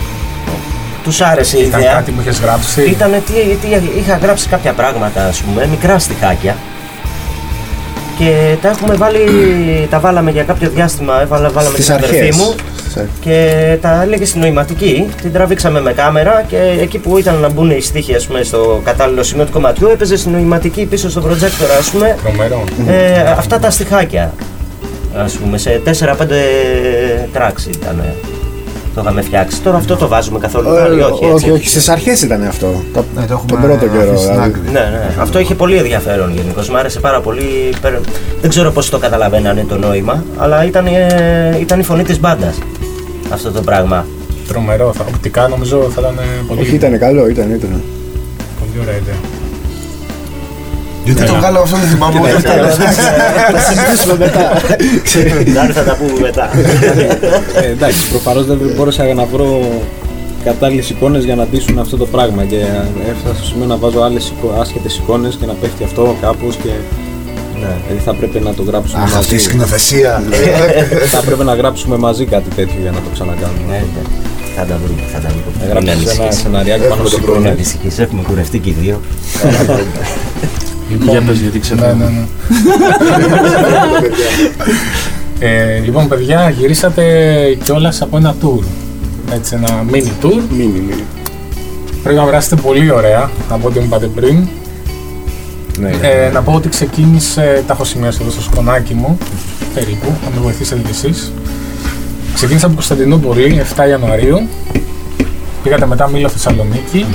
τους άρεσε η Ήταν ιδέα. κάτι που είχες γράψει; Ήταν τι, τι, είχα γράψει κάποια πράγματα, ας πούμε, μικρά στιχάκια και τα έχουμε βάλει, τα βάλαμε για κάποιο διάστημα, έβαλα, βάλαμε Στις την αδερφή αρχές. μου Στις αρχές. και τα έλεγε στην νοηματική, την τραβήξαμε με κάμερα και εκεί που ήταν να μπουν οι στίχοι ας πούμε, στο κατάλληλο σημείο του κομματιού έπαιζε στην νοηματική πίσω στο προτζέκτορ ας πούμε Τρομερό. ε, αυτά τα στιχάκια ας πούμε σε 4-5 tracks ήταν το είχαμε φτιάξει. Τώρα αυτό το βάζουμε καθόλου πάλι, όχι έτσι. όχι, όχι, στις αρχές ήταν αυτό. Το, Ναι, το έχουμε τον πρώτο καιρό. αφήσει στην δηλαδή. άκρη. Ναι, ναι. Αυτό είχε πολύ ενδιαφέρον γενικώ. Μ' άρεσε πάρα πολύ. Πε- Δεν ξέρω πώς το καταλαβαίνανε το νόημα, αλλά ήταν, ε, ήταν η φωνή της μπάντας αυτό το πράγμα. Τρομερό. Θα, οπτικά νομίζω θα ήταν πολύ, Όχι, ήταν καλό, ήταν, ήταν. πολύ ωραία ιδέα. Γιατί το βγάλω αυτό δεν θυμάμαι ούτε αυτό. Θα συζητήσουμε μετά. Άρα θα τα πούμε μετά. Ε, εντάξει, προφανώς δεν μπόρεσα να βρω κατάλληλες εικόνες για να ντύσουν αυτό το πράγμα. Και έφτασα στο σημείο να βάζω άλλες άσχετες εικόνες και να πέφτει αυτό κάπως. Και ναι. δηλαδή θα πρέπει να το γράψουμε Αχ, αυτή η μαζί. σκηνοθεσία. θα πρέπει να γράψουμε μαζί κάτι τέτοιο για να το ξανακάνουμε. Ναι, ναι. Θα τα βρούμε, θα τα βρούμε. Μην Έγραψε ένα ανησυχείς. σεναριάκι πάνω στο Μην χρόνο. ανησυχείς, έχουμε κουρευτεί και οι δύο. Για πες γιατί ξέρω. Ναι, ναι, ναι. Ε, λοιπόν, παιδιά, γυρίσατε κιόλας από ένα tour. Έτσι, ένα mini tour. Μίνι, μίνι. Πρέπει να περάσετε πολύ ωραία από ό,τι μου είπατε πριν. Ναι, Ε, να πω ότι ξεκίνησε, τα έχω σημειώσει εδώ στο σκονάκι μου, περίπου, να με βοηθήσετε κι εσείς. Ξεκίνησα από Κωνσταντινούπολη 7 Ιανουαρίου, πήγατε μετά Μήλο Θεσσαλονίκη,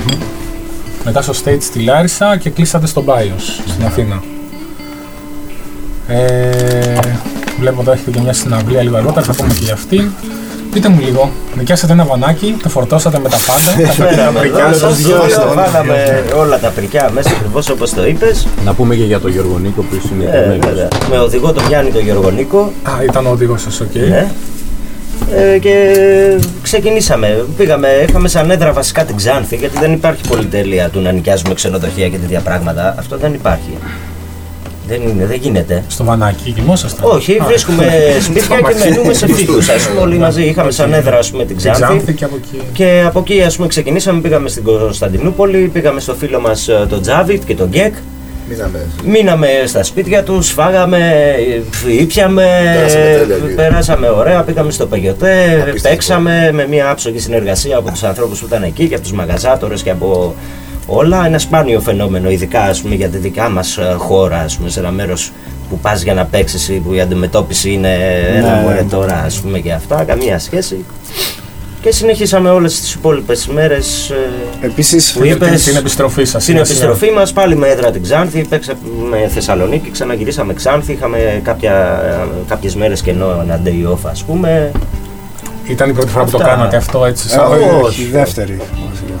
μετά στο stage στη Λάρισα και κλείσατε στο Bios, στην Αθήνα. Ε, βλέπω εδώ έχετε και μια συναυλία λίγο αργότερα, θα πούμε και για αυτήν. Πείτε μου λίγο, νοικιάσατε ένα βανάκι, το φορτώσατε με τα πάντα, τα Φέραμε προικιά εδώ, σας. στο στούντιο, Βάλαμε όλα τα προικιά μέσα ακριβώς όπως το είπες. Να πούμε και για τον Γιώργο Νίκο που είναι Ε, εικονικός. βέβαια. Με οδηγό τον Γιάννη τον Γιώργο Νίκο. Α, ήταν ο οδηγός σας, οκ. Ναι. Ε, και ξεκινήσαμε. Πήγαμε, είχαμε σαν έδρα βασικά την Ξάνθη, γιατί δεν υπάρχει πολυτέλεια του να νοικιάζουμε ξενοδοχεία και τέτοια πράγματα. Αυτό δεν υπάρχει. Δεν, είναι, δεν γίνεται. Στο βανάκι κοιμόσασταν. Όχι, Α, βρίσκουμε σπίτια και μένουμε σε φίλους. Ας πούμε, όλοι μαζί είχαμε σαν έδρα ας πούμε, την Στην Ξάνθη. Ξάνθη και από εκεί. Και από εκεί ας πούμε, ξεκινήσαμε, πήγαμε στην Κωνσταντινούπολη, πήγαμε στο φίλο μας ε, τον Τζάβιτ και τον Γκέκ. Μείναμε. Μείναμε στα σπίτια τους, φάγαμε, ε, ήπιαμε, Περάσαμε τέλεια, ε, κύριε. περάσαμε ωραία, πήγαμε στο Παγιωτέ, Απίστευτο. παίξαμε με μια άψογη συνεργασία από τους ανθρώπους που ήταν εκεί και από τους μαγαζάτορες και από όλα. Ένα σπάνιο φαινόμενο, ειδικά ας πούμε, για τη δικά μας ε, χώρα, ας πούμε, σε ένα μέρος που πας για να παίξεις ή που η αντιμετώπιση είναι ένα Ναι. μωρέ τώρα ας πούμε και αυτά, καμία σχέση. Και συνεχίσαμε όλες τις υπόλοιπες μέρες ε, Επίσης, Που είπες- Την επιστροφή σας. στην σιγά σιγά. επιστροφή μας πάλι με έδρα την Ξάνθη, παίξαμε Θεσσαλονίκη, ξαναγυρίσαμε Ξάνθη, είχαμε κάποια, κάποιες μέρες κενό ένα day off ας πούμε. Ήταν η πρώτη φορά που το Αυτά. κάνατε αυτό έτσι Ε, σαν... όχι, η δεύτερη. βασικά.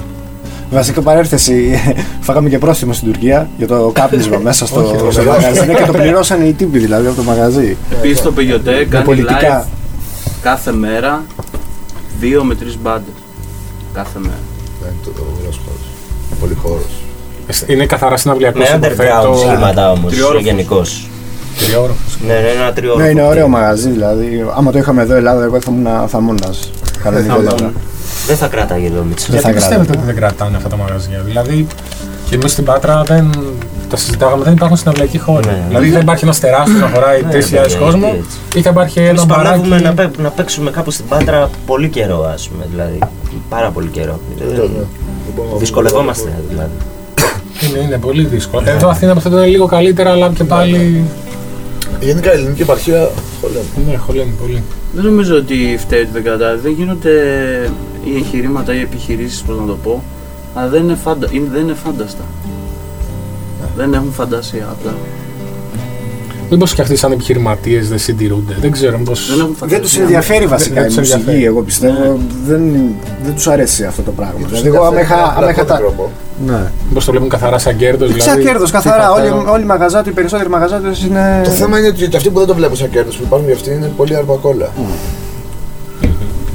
Βασικά παρέρθεση, φάγαμε και πρόστιμο στην Τουρκία για το κάπνισμα μέσα στο, Όχι, στο ρε, μαγαζί Ναι, και το πληρώσανε οι τύποι δηλαδή από το μαγαζί. Επίσης το Πεγιωτέ κάνει πολιτικά. live κάθε μέρα δύο με τρεις μπάντες. Κάθε μέρα. Δεν είναι το ωραίος χώρος. Πολύ χώρος. Είναι καθαρά συναυλιακό Με underground σχήματα όμως Τριόροφος. γενικώς. Τριόροφος. Ναι, ναι, ένα τριόροφο. Ναι, είναι ωραίο μαγαζί δηλαδή. Άμα το είχαμε εδώ Ελλάδα, εγώ θα ήμουν θαμώνας. Κανονικότατα. Δεν θα κράταγε εδώ Μίτσος. Δεν Γιατί θα πιστεύετε κρατάτε. ότι δεν κρατάνε αυτά τα μαγαζιά; Δηλαδή και εμείς στην Πάτρα δεν τα συζητάγαμε, δεν υπάρχουν συναυλιακοί χώροι. Ναι. Δηλαδή δεν υπάρχει ένας τεράστιος να χωράει Ναι, 3.000 παιδιά, κόσμο έτσι. ή θα υπάρχει ένα Εμείς παλεύουμε μπαράκι. να, παί- να παίξουμε κάπου στην Πάτρα πολύ καιρό ας πούμε, δηλαδή. Πάρα πολύ καιρό. Ναι, ναι. Δυσκολευόμαστε δηλαδή. Είναι, είναι πολύ δύσκολο. Εδώ Αθήνα υποθέτω είναι λίγο καλύτερα, αλλά και πάλι. Γενικά η ελληνική επαρχία χωλένει. Ναι, χωλένει πολύ. Δεν νομίζω ότι φταίει ότι δεν κρατάει. Δεν γίνονται οι εγχειρήματα ή επιχειρήσεις, πώς να το πω, Αλλά δεν είναι, φαντα... είναι- δεν είναι φάνταστα. Δεν έχουν φαντασία απλά. Μήπως και αυτοί σαν επιχειρηματίες δεν συντηρούνται; Δεν ξέρω μήπω. Δεν έχουν φαντασία. Δεν τους ενδιαφέρει βασικά δεν η τους μουσική, ενδιαφέρει. εγώ πιστεύω. Δεν, δεν τους αρέσει αυτό το πράγμα. Τους Δηλαδή, εγώ άμα είχα, ενδιαφέρει άμα απλά είχα τα. τρόπο. Ναι. Μήπως το βλέπουν καθαρά σαν κέρδος. Δηλαδή, Σαν κέρδο, τι καθαρά. θα Όλοι, φέρω. όλοι οι μαγαζάτοι, οι περισσότεροι μαγαζάτες είναι. Το θέμα είναι ότι και αυτοί που δεν το βλέπουν σαν κέρδος που υπάρχουν για αυτοί είναι πολύ αρπακόλα.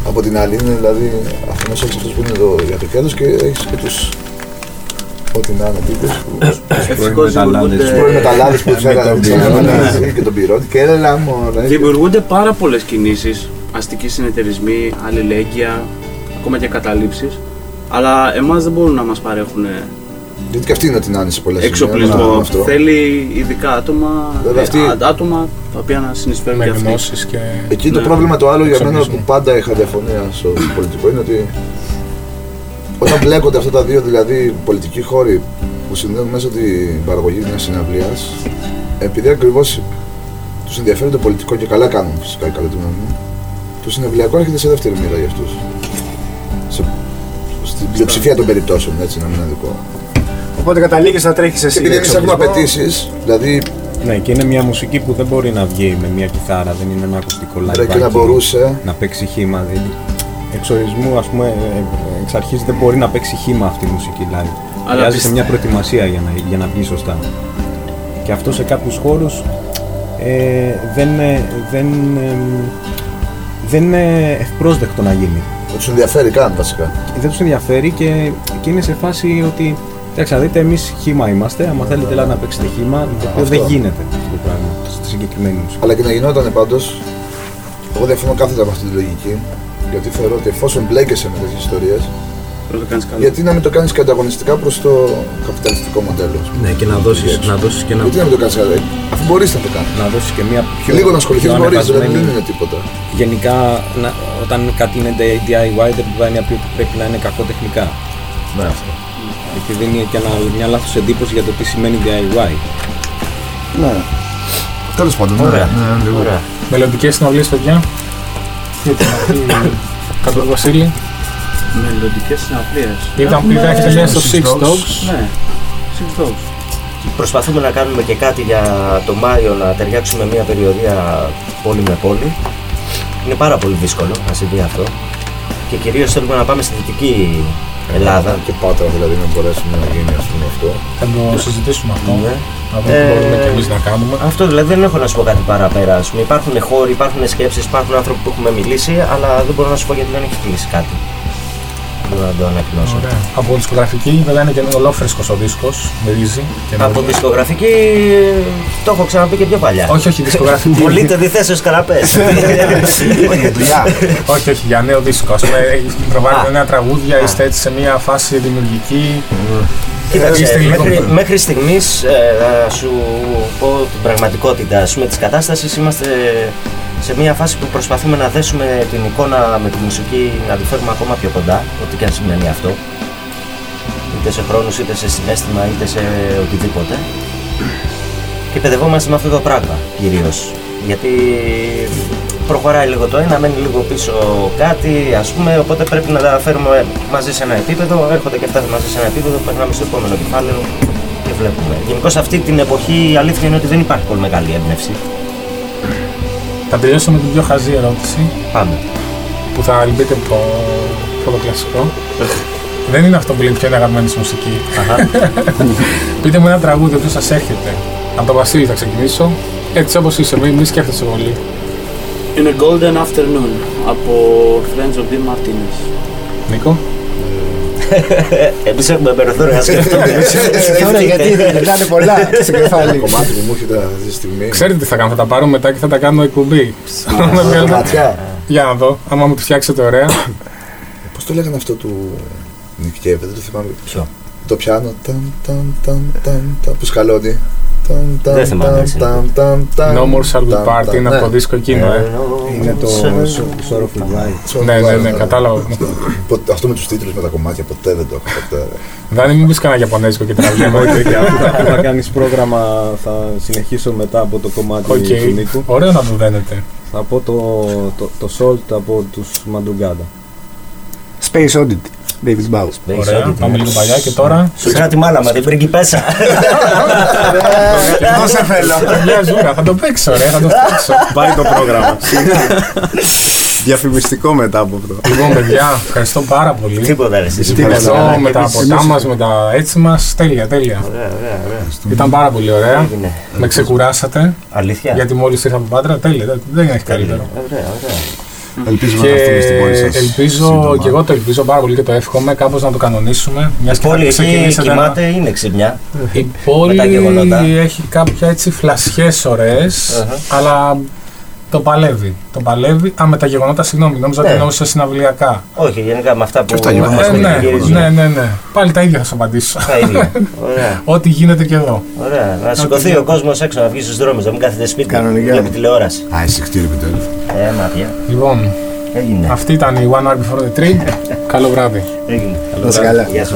Από την άλλη είναι δηλαδή αφενός έχεις αυτούς που είναι εδώ για το κέρδος και έχεις και τους ό,τι να είναι τύπους που Ευτυχώς μεταλλάδες. τους δημιουργούνται- πρώην μεταλλάδες που τους με έκαναν τον τους πυρότη. έκαναν και τον πυρότη και έλα μωρέ. Δημιουργούνται πάρα πολλές κινήσεις, αστικοί συνεταιρισμοί, αλληλέγγυα, ακόμα και καταλήψεις. Αλλά εμάς δεν μπορούν να μας παρέχουν Γιατί και αυτοί είναι ότι να είναι σε πολλές σημεία, εξοπλισμό. να- αυτό. Θέλει ειδικά άτομα, Βέβαια, ε, αυτοί- α- άτομα τα οποία να συνεισφέρουν Με και αυτοί. γνώσεις και. Εκεί το Ναι. πρόβλημα το άλλο για μένα Εξοπλισμό. που πάντα είχα διαφωνία στο πολιτικό είναι ότι όταν μπλέκονται αυτά τα δύο δηλαδή πολιτικοί χώροι που συνδέουν μέσα την παραγωγή μιας συναυλίας, επειδή ακριβώς τους ενδιαφέρει το πολιτικό και καλά κάνουν φυσικά κατά τη γνώμη μου, το συναυλιακό έρχεται σε δεύτερη μοίρα για αυτούς. Στην πλειοψηφία των περιπτώσεων, έτσι να μην είναι δικό. Οπότε καταλήγεις να τρέχεις Και εσύ. επειδή εμείς έχουμε εξοπλισμό. απαιτήσεις, δηλαδή Ναι, και είναι μια μουσική που δεν μπορεί να βγει με μια κιθάρα, δεν είναι ένα ακουστικό live. πρέπει να μπορούσε να παίξει χήμα. Δηλαδή, εξ ορισμού, ας πούμε, ε, ε, εξ αρχής δεν μπορεί να παίξει χήμα αυτή η μουσική live. Αλλά Χρειάζεται πιστε- μια προετοιμασία για να, για να βγεις σωστά. Και αυτό σε κάποιους χώρους ε, δεν, ε, δεν, ε, δεν είναι ευπρόσδεκτο να γίνει. δεν τους ενδιαφέρει καν βασικά. Δεν τους ενδιαφέρει και, και είναι σε φάση ότι Εντάξει, δείτε, εμείς χήμα είμαστε. Αν θέλετε, ελάτε να παίξετε χήμα. Το οποίο Αυτό. δεν γίνεται αυτό το πράγμα στη συγκεκριμένη μουσική. Αλλά και να γινόταν πάντως, εγώ διαφωνώ κάθετα με αυτή τη λογική. Γιατί θεωρώ ότι εφόσον μπλέκεσαι με τέτοιες ιστορίες, Πρέπει να το κάνεις καλά. γιατί να μην το κάνεις και ανταγωνιστικά προς το καπιταλιστικό μοντέλο. ας πούμε. Ναι, και να δώσεις, Έτσι. να δώσεις και ένα, Γιατί να μην το κάνεις καλά, αφού μπορείς να το κάνεις. να δώσεις και μια πιο. Λίγο να ασχοληθείς πιο μπορείς, δηλαδή ανεβασμένη- δεν είναι τίποτα. Γενικά, να, όταν κάτι είναι DIY, δεν πάει να πει ότι πρέπει να είναι κακό τεχνικά. Ναι, αυτό. Γιατί δίνει και ένα, μια λάθος εντύπωση για το τι σημαίνει DIY. Ναι. Τέλος πάντων, ναι, Ωραία. ναι, λίγο. Ωραία. Μελλοντικές συναυλίε, παιδιά. Για την αρχή, Κάτω του Βασίλη. Μελλοντικές συναυλίες. Ήταν Έχουμε- πήγα έχετε μια στο Six Six Dogs. Dogs. Ναι, Six Dogs. Προσπαθούμε να κάνουμε και κάτι για το Μάιο να ταιριάξουμε μια περιοδία πόλη με πόλη. Είναι πάρα πολύ δύσκολο να συμβεί αυτό. Και κυρίως θέλουμε να πάμε στη Δυτική Ελλάδα. Και πάτρα δηλαδή να μπορέσουμε να γίνει ας πούμε αυτό. Θα το συζητήσουμε αυτό. Ναι. Να δούμε τι Ε, μπορούμε και εμείς να κάνουμε. Αυτό δηλαδή δεν έχω να σου πω κάτι παραπέρα. Ας πούμε, υπάρχουν χώροι, υπάρχουν σκέψεις, υπάρχουν άνθρωποι που έχουμε μιλήσει, αλλά δεν μπορώ να σου πω γιατί δεν έχει κλείσει κάτι. Δεν μπορώ να το ανακοινώσω. Ωραία. Από δισκογραφική, βέβαια είναι και ολόφρεσκος ο δίσκος. Μυρίζει. Και Από να- δισκογραφική το έχω ξαναπεί και πιο παλιά. Όχι, όχι, δισκογραφική. Πολύ το διθέσεω καραπές. όχι, όχι, για νέο δίσκο. Α πούμε, έχεις προβάλλει νέα τραγούδια, είστε έτσι σε μια φάση δημιουργική. Κοίταξε, Είστε λίγο- μέχρι, μέχρι στιγμής να σου πω την πραγματικότητα ας πούμε, της κατάστασης είμαστε σε μια φάση που προσπαθούμε να δέσουμε την εικόνα με τη μουσική να τη φέρουμε ακόμα πιο κοντά, ό,τι και αν σημαίνει αυτό. Είτε σε χρόνους, είτε σε συνέστημα, είτε σε οτιδήποτε. Και παιδευόμαστε με αυτό το πράγμα κυρίως. Γιατί προχωράει λίγο το ένα, μένει λίγο πίσω κάτι, ας πούμε, οπότε πρέπει να τα φέρουμε μαζί σε ένα επίπεδο, έρχονται και αυτά μαζί σε ένα επίπεδο, περνάμε στο επόμενο κεφάλαιο και βλέπουμε. Γενικώς αυτή την εποχή η αλήθεια είναι ότι δεν υπάρχει πολύ μεγάλη έμπνευση. Θα τελειώσω με την πιο χαζή ερώτηση Πάμε. που θα λυπείτε από το πρώτο κλασικό. Δεν είναι αυτό που λέει ποιο είναι αγαπημένη της μουσική. Πείτε μου ένα τραγούδι που σας έρχεται. Από τον Βασίλη θα ξεκινήσω. Έτσι όπως είσαι, μην, μην σκέφτεσαι πολύ. Είναι Golden Afternoon από Friends of Dean Martinez. Νίκο. Εμείς έχουμε περιθώριο να σκεφτούμε. Τώρα γιατί ήταν πολλά στο Ένα κεφάλι. κομμάτι που μου έρχεται αυτή τη στιγμή. Ξέρετε τι θα κάνω, θα τα πάρω μετά και θα τα κάνω εκπομπή. Με βγάλετε- Ματιά. Για να δω, άμα μου τη φτιάξετε ωραία. Πώ το λέγανε αυτό του Νικιέβε, δεν το θυμάμαι. Ποιο? Το πιάνο. Ταν, ταν, ταν, ταν, ταν, που σκαλώνει. Ταν, ταν, Δεν θυμάμαι, ταν, έτσι. ταν, ταν, ταν, No more shall we ταν, party ταν, είναι ναι. από το δίσκο εκείνο, ε. Είναι το Sorrowful Ride. Ναι, ναι, ναι, κατάλαβα. Ποτέ- Αυτό με τους τίτλους με τα κομμάτια ποτέ δεν το έχω ποτέ. ρε. Δάνει, μην πεις κανένα Ιαπωνέζικο και τραβιέμαι. Και αφού θα, αφού θα κάνεις πρόγραμμα θα συνεχίσω μετά από το κομμάτι Οκ, του Νίκου. ωραίο να μου δένετε. Θα πω το, το, το Salt από τους Μαντουγκάντα. Space Oddity. David Bowie. Ωραία, πάμε λίγο παλιά και τώρα. Σου ξέρω τη μάλα μα, την πριγκιπέσα. Αυτό σε θέλω. Μια ζούρα, θα το παίξω, ρε, θα το παίξω. Πάει το πρόγραμμα. Διαφημιστικό μετά από αυτό. Λοιπόν, παιδιά, ευχαριστώ πάρα πολύ. Τίποτα ρε εσείς. Ευχαριστώ Τίποτα. με τα ποτά μας, με τα έτσι μας. Τέλεια, τέλεια. Ωραία, ωραία, ωραία. Ήταν πάρα πολύ ωραία. Έγινε. Με ξεκουράσατε. Αλήθεια; Γιατί μόλις ήρθα από Πάτρα, τέλεια. δεν- Δεν έχει καλύτερο. Ωραία, ωραία. Ελπίζουμε Και να έρθουμε στην πόλη σας. ελπίζω, σύντομα. και εγώ το ελπίζω πάρα πολύ και το εύχομαι κάπως να το κανονίσουμε. Μιας Η και θα πόλη εκεί ξεκινήσετε ένα- κοιμάται είναι ξυπνιά. Η πόλη τα γεγονότα. έχει κάποια έτσι φλασιές ωραίες, Αχα. αλλά το παλεύει. Το παλεύει. Α, με τα γεγονότα, συγγνώμη, νόμιζα ότι Ναι. εννοούσες συναυλιακά. Όχι, γενικά με αυτά που αυτά γεγονότα. μας Ε, ναι, γυρίζουν. ναι, ναι, ναι. Πάλι τα ίδια θα σου απαντήσω. Τα ίδια. Ωραία. Ό,τι γίνεται και εδώ. Ωραία. Να σηκωθεί ο κόσμος έξω να βγει στους δρόμους, να μην κάθεται σπίτι. Κανονικά. Βλέπει τηλεόραση. Α, εισιτήριο επιτέλου. Ε, μάτια. Λοιπόν, Έγινε. αυτή ήταν η One Hour Before the Tree. Καλό βράδυ. Έγινε. Να είσαι καλά. Γεια σου.